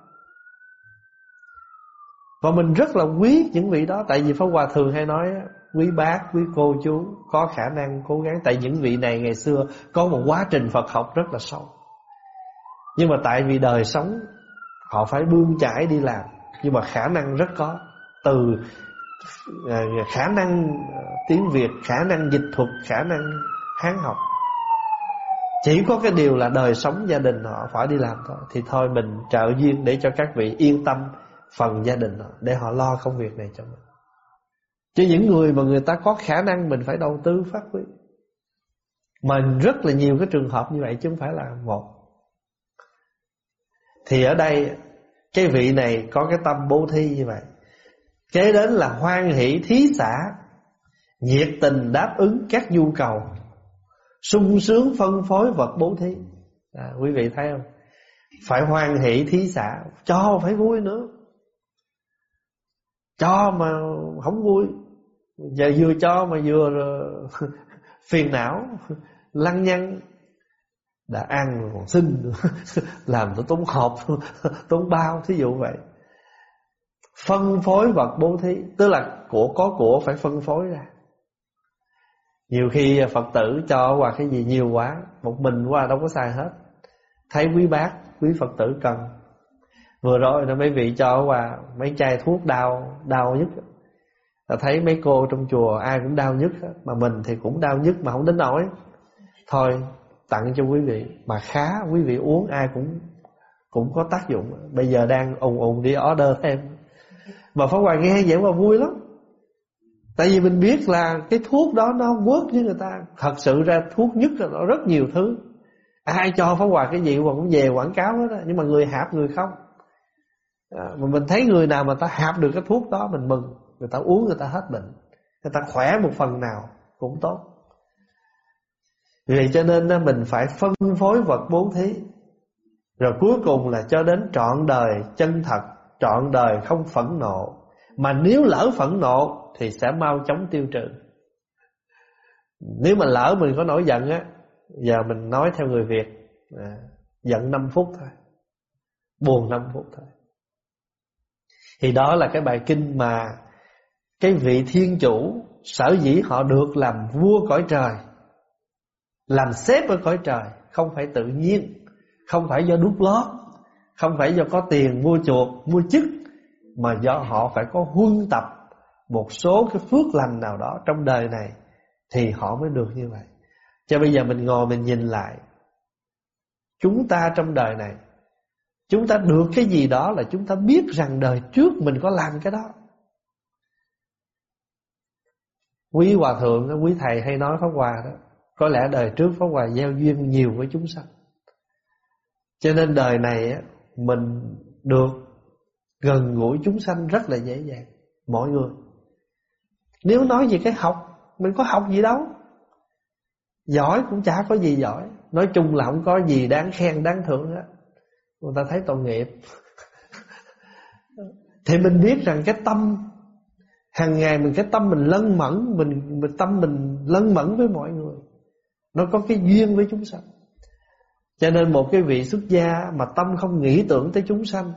Và mình rất là quý những vị đó, tại vì pháp hòa thường hay nói quý bác, quý cô chú có khả năng cố gắng. Tại những vị này ngày xưa có một quá trình Phật học rất là sâu. Nhưng mà tại vì đời sống, họ phải bươn chải đi làm. Nhưng mà khả năng rất có. Từ ờ, khả năng ờ, tiếng Việt, khả năng dịch thuật, khả năng hán học. Chỉ có cái điều là đời sống gia đình họ phải đi làm thôi. Thì thôi mình trợ duyên để cho các vị yên tâm Phần gia đình họ, Để họ lo công việc này cho mình cho những người mà người ta có khả năng Mình phải đầu tư phát huy Mình rất là nhiều cái trường hợp như vậy Chứ không phải là một. Thì ở đây Cái vị này có cái tâm bố thi như vậy. Kế đến là hoan hỷ thí xã Nhiệt tình đáp ứng các nhu cầu sung sướng phân phối vật bố thí. À, quý vị thấy không? Phải hoan hỷ thí xã cho phải vui nữa cho mà không vui. Và vừa cho mà vừa phiền não lăng nhăng. Đã ăn rồi còn xin làm tôi tốn hộp tốn bao thí dụ vậy. Phân phối vật bố thí tức là của có của phải phân phối ra. Nhiều khi Phật tử cho qua cái gì nhiều quá Một mình qua đâu có xài hết. Thấy quý bác, quý Phật tử cần Vừa rồi là mấy vị cho qua Mấy chai thuốc đau, đau nhất. Là Thấy mấy cô trong chùa ai cũng đau nhất Mà mình thì cũng đau nhất mà không đến nổi Thôi tặng cho quý vị. Mà khá quý vị uống ai cũng cũng có tác dụng. Bây giờ đang ồn ồn đi order thêm. Mà Pháp Hòa nghe vậy mà vui lắm. Tại vì mình biết là cái thuốc đó nó không work với người ta. Thật sự ra thuốc nhất là nó rất nhiều thứ. Ai cho Pháp Hòa cái gì mà cũng về quảng cáo hết đó Nhưng mà người hạp người không à, Mà mình thấy người nào mà ta hạp được cái thuốc đó Mình mừng. Người ta uống người ta hết bệnh. Người ta khỏe một phần nào cũng tốt. Vì cho nên mình phải phân phối vật bốn thí. Rồi cuối cùng là cho đến trọn đời chân thật Trọn đời không phẫn nộ. Mà nếu lỡ phẫn nộ Thì sẽ mau chóng tiêu trừ. Nếu mà lỡ mình có nổi giận á Giờ mình nói theo người Việt à, Giận 5 phút thôi. Buồn 5 phút thôi. Thì đó là cái bài kinh mà Cái vị thiên chủ Sở dĩ họ được làm vua cõi trời, Làm sếp ở cõi trời Không phải tự nhiên, Không phải do đút lót, Không phải do có tiền mua chuột Mua chức, Mà do họ phải có huân tập Một số cái phước lành nào đó Trong đời này Thì họ mới được như vậy. Cho bây giờ mình ngồi mình nhìn lại. Chúng ta trong đời này Chúng ta được cái gì đó là chúng ta biết rằng đời trước mình có làm cái đó. Quý Hòa Thượng, quý Thầy hay nói Pháp Hòa đó Có lẽ đời trước Pháp Hòa gieo duyên nhiều với chúng sanh. Cho nên đời này mình được gần gũi chúng sanh rất là dễ dàng Mọi người. Nếu nói về cái học Mình có học gì đâu. Giỏi cũng chả có gì giỏi. Nói chung là không có gì đáng khen đáng thưởng hết Người ta thấy tội nghiệp. Thì mình biết rằng cái tâm hàng ngày mình cái tâm mình lân mẫn mình, mình tâm mình lân mẫn với mọi người. Nó có cái duyên với chúng sanh. Cho nên một cái vị xuất gia mà tâm không nghĩ tưởng tới chúng sanh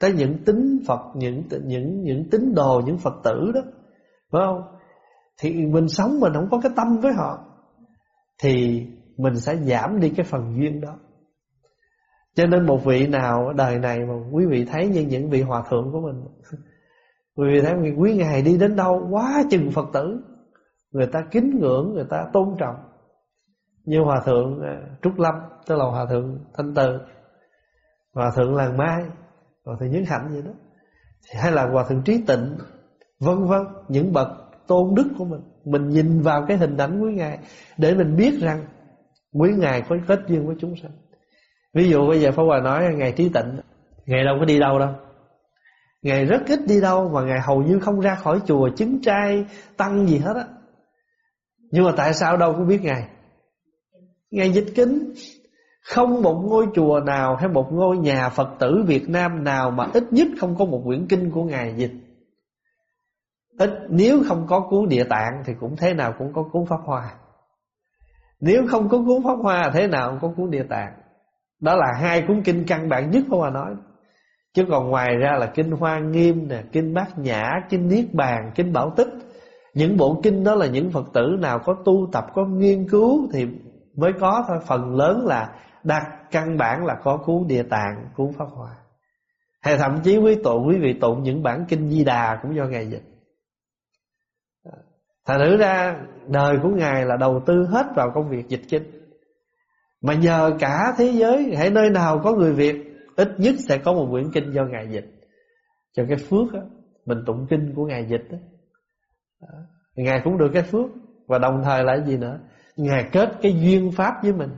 tới những tín Phật những những những tín đồ những Phật tử đó phải không? Thì mình sống mình không có cái tâm với họ thì mình sẽ giảm đi cái phần duyên đó cho nên một vị nào ở đời này mà quý vị thấy như những vị hòa thượng của mình Quý vị thấy quý ngài đi đến đâu quá chừng Phật tử Người ta kính ngưỡng, người ta tôn trọng. Như Hòa Thượng à, Trúc Lâm Tức là Hòa Thượng Thanh Từ Hòa Thượng Làng Mai Hòa Thượng Nhấn Hạnh vậy đó Hay là Hòa Thượng Trí Tịnh Vân vân Những bậc tôn đức của mình. Mình nhìn vào cái hình ảnh quý ngài Để mình biết rằng Quý ngài có kết duyên với chúng sanh. Ví dụ bây giờ Pháp Hòa nói Ngài Trí Tịnh Ngài đâu có đi đâu đâu. Ngài rất ít đi đâu Và Ngài hầu như không ra khỏi chùa, Chứng trai, tăng gì hết á. Nhưng mà tại sao đâu có biết Ngài Ngài dịch kính. Không một ngôi chùa nào Hay một ngôi nhà Phật tử Việt Nam nào Mà ít nhất không có một quyển kinh của Ngài dịch. Ít, Nếu không có cuốn địa tạng Thì cũng thế nào cũng có cuốn Pháp Hoa Nếu không có cuốn Pháp Hoa Thế nào cũng có cuốn địa tạng. Đó là hai cuốn kinh căn bản nhất Pháp hòa nói Chứ còn ngoài ra là kinh Hoa Nghiêm nè, kinh Bát Nhã, kinh Niết Bàn, kinh Bảo Tích. Những bộ kinh đó là những Phật tử nào có tu tập, có nghiên cứu thì mới có thôi. Phần lớn là đặt căn bản là có cứu địa tạng, cứu Pháp hòa. Hay thậm chí quý tụng quý vị tụng những bản kinh Di Đà cũng do Ngài dịch. Thành thử ra đời của Ngài là đầu tư hết vào công việc dịch kinh. Mà nhờ cả thế giới, hãy nơi nào có người Việt Ít nhất sẽ có một quyển kinh do Ngài dịch. Cho cái phước đó, Mình tụng kinh của Ngài dịch đó. À, Ngài cũng được cái phước Và đồng thời là gì nữa? Ngài kết cái duyên pháp với mình.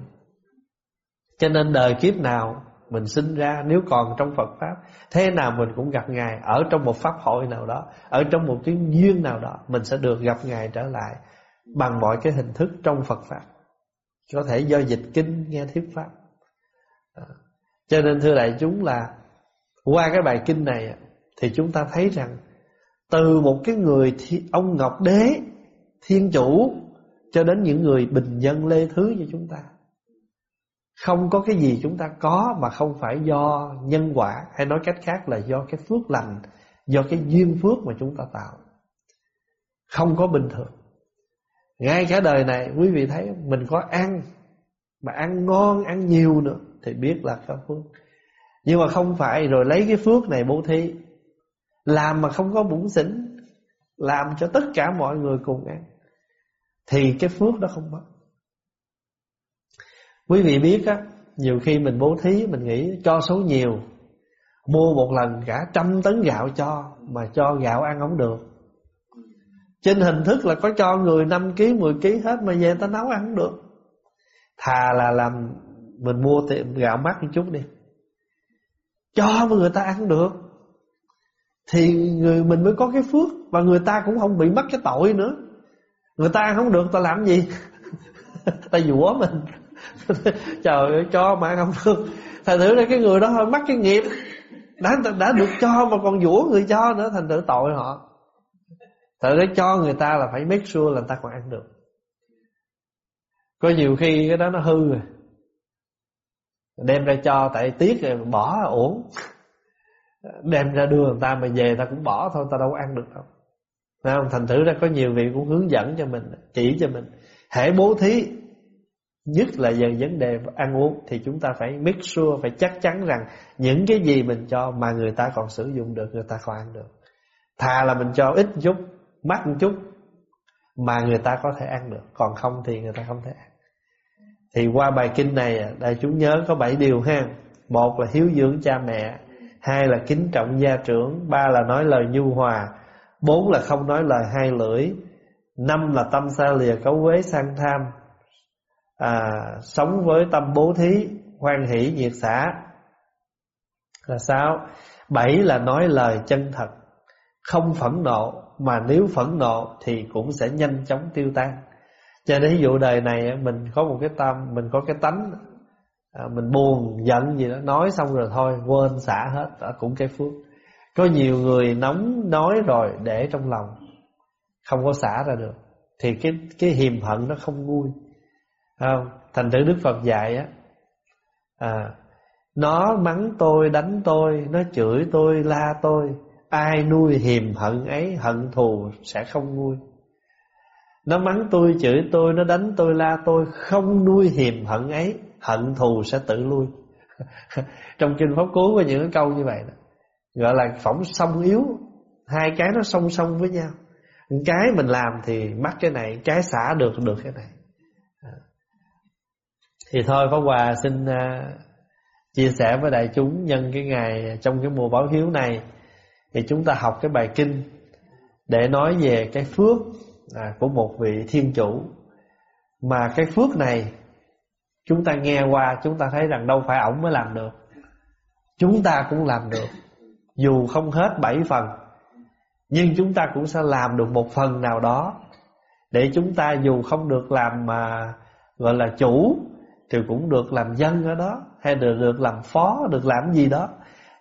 Cho nên đời kiếp nào Mình sinh ra nếu còn trong Phật Pháp Thế nào mình cũng gặp Ngài Ở trong một pháp hội nào đó Ở trong một cái duyên nào đó Mình sẽ được gặp Ngài trở lại Bằng mọi cái hình thức trong Phật Pháp. Có thể do dịch kinh nghe thuyết Pháp. À, cho nên thưa đại chúng là Qua cái bài kinh này Thì chúng ta thấy rằng Từ một cái người ông Ngọc Đế, Thiên chủ, Cho đến những người bình dân lê thứ như chúng ta, Không có cái gì chúng ta có Mà không phải do nhân quả, Hay nói cách khác là do cái phước lành, Do cái duyên phước mà chúng ta tạo. Không có bình thường. Ngay cả đời này quý vị thấy Mình có ăn Mà ăn ngon, ăn nhiều nữa thì biết là có phước. Nhưng mà không phải rồi lấy cái phước này bố thí. Làm mà không có bụng xỉn làm cho tất cả mọi người cùng ăn thì cái phước đó không mất. Quý vị biết á nhiều khi mình bố thí mình nghĩ cho số nhiều mua một lần cả trăm tấn gạo cho mà cho gạo ăn không được trên hình thức là có cho người 5 kg 10 kg hết mà về ta nấu ăn được. Thà là làm mình mua tiệm gạo mắc một chút đi. Cho mà người ta ăn được. Thì người, mình mới có cái phước và người ta cũng không bị mắc cái tội nữa. Người ta không được, ta làm gì? Ta dũa mình. Trời ơi, cho mà không được. Thành thử ra cái người đó hơi mắc cái nghiệp. Đã đã được cho mà còn dũa người cho nữa, thành thử tội họ. Tự nó cho người ta là phải make sure là người ta còn ăn được. Có nhiều khi cái đó nó hư rồi đem ra cho tại tiếc rồi bỏ uổng. Đem ra đưa người ta mà về ta cũng bỏ thôi ta đâu có ăn được đâu. Không? thành thử ra có nhiều vị cũng hướng dẫn cho mình, chỉ cho mình. Hãy bố thí, nhất là về vấn đề ăn uống thì chúng ta phải make sure, phải chắc chắn rằng những cái gì mình cho mà người ta còn sử dụng được, người ta còn ăn được. Thà là mình cho ít chút mắc một chút mà người ta có thể ăn được còn không thì người ta không thể ăn. Thì qua bài kinh này đại chúng nhớ có 7 điều ha. Một là hiếu dưỡng cha mẹ hai là kính trọng gia trưởng ba là nói lời nhu hòa bốn là không nói lời hai lưỡi năm là tâm xa lìa cấu quế sang tham. À, sống với tâm bố thí hoan hỷ nhiệt xả. Là sao? Bảy là nói lời chân thật không phẫn nộ mà nếu phẫn nộ thì cũng sẽ nhanh chóng tiêu tan. Cho nên ví dụ đời này, mình có một cái tâm, mình có cái tánh à, mình buồn, giận gì đó, nói xong rồi thôi, quên xả hết, đó cũng cái phước. Có nhiều người nóng nói rồi để trong lòng, không có xả ra được, thì cái cái hiềm hận nó không vui. Không? Thành thử đức phật dạy á à nó mắng tôi, đánh tôi, nó chửi tôi, la tôi ai nuôi hiềm hận ấy, hận thù sẽ không nuôi. Nó mắng tôi, chửi tôi, Nó đánh tôi, la tôi, Không nuôi hiềm hận ấy, Hận thù sẽ tự lui Trong kinh Pháp Cú có những câu như vậy đó. Gọi là phỏng song yếu. Hai cái nó song song với nhau. Cái mình làm thì mắc cái này Cái xả được được cái này. Thì thôi, Pháp Hòa xin à, chia sẻ với đại chúng Nhân cái ngày trong cái mùa báo hiếu này. Thì chúng ta học cái bài kinh Để nói về cái phước à, của một vị thiên chủ. Mà cái phước này chúng ta nghe qua chúng ta thấy rằng đâu phải ổng mới làm được. Chúng ta cũng làm được dù không hết bảy phần. Nhưng chúng ta cũng sẽ làm được một phần nào đó. Để chúng ta dù không được làm mà gọi là chủ thì cũng được làm dân ở đó hay được được làm phó được làm gì đó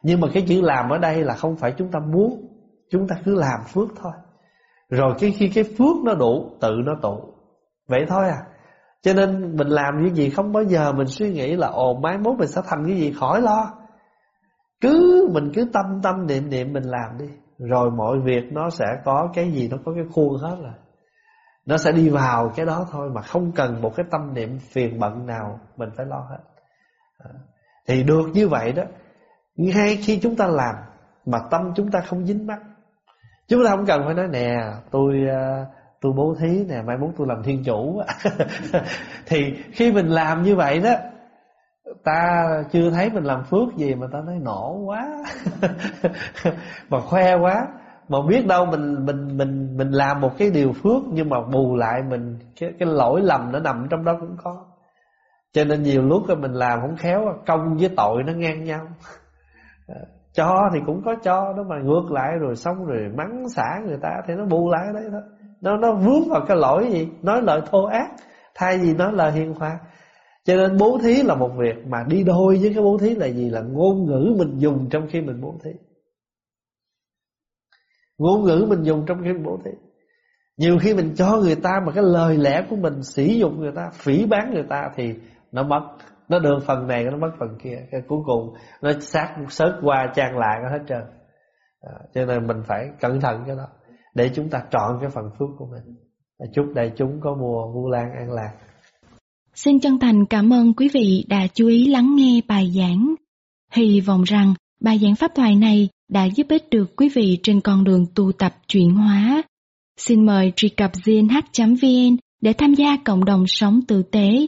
nhưng mà cái chữ làm ở đây là không phải chúng ta muốn, chúng ta cứ làm phước thôi. Rồi cái khi cái phước nó đủ, Tự nó tụ. Vậy thôi à. Cho nên mình làm những gì không bao giờ Mình suy nghĩ là, ồ, mai mốt mình sẽ thành cái gì, khỏi lo. Cứ mình cứ tâm tâm niệm niệm mình làm đi. Rồi mọi việc nó sẽ có cái gì, Nó có cái khuôn hết rồi. Nó sẽ đi vào cái đó thôi Mà không cần một cái tâm niệm phiền bận nào Mình phải lo hết. À. Thì được như vậy đó. Ngay khi chúng ta làm Mà tâm chúng ta không dính mắc. Chúng ta không cần phải nói nè Tôi ờ, tôi bố thí nè Mai mốt tôi làm thiên chủ. Thì khi mình làm như vậy đó Ta chưa thấy mình làm phước gì Mà ta nói nổ quá. Mà khoe quá. Mà biết đâu mình mình mình mình làm một cái điều phước Nhưng mà bù lại mình Cái, cái lỗi lầm nó nằm trong đó cũng có. Cho nên nhiều lúc mình làm không khéo Công với tội nó ngang nhau. Ờ, cho thì cũng có cho, đó mà ngược lại rồi xong rồi mắng xả người ta thì nó bu lại đấy thôi. Nó nó vướng vào cái lỗi gì? Nói lời thô ác, thay vì nói lời hiền hòa cho nên bố thí là một việc, mà đi đôi với cái bố thí là gì? Là ngôn ngữ mình dùng trong khi mình bố thí. Ngôn ngữ mình dùng trong khi mình bố thí. Nhiều khi mình cho người ta mà cái lời lẽ của mình sử dụng người ta, phỉ bán người ta thì nó mất nó được phần này nó mất phần kia. Cái cuối cùng nó sát sớt qua trang lại hết trơn. À, cho nên mình phải cẩn thận cái đó để chúng ta chọn cái phần phước của mình. À, chúc đại chúng có mùa vu lan an lạc. Xin chân thành cảm ơn quý vị đã chú ý lắng nghe bài giảng. Hy vọng rằng bài giảng pháp thoại này đã giúp ích được quý vị trên con đường tu tập chuyển hóa. Xin mời truy cập gnh.vn để tham gia cộng đồng sống tử tế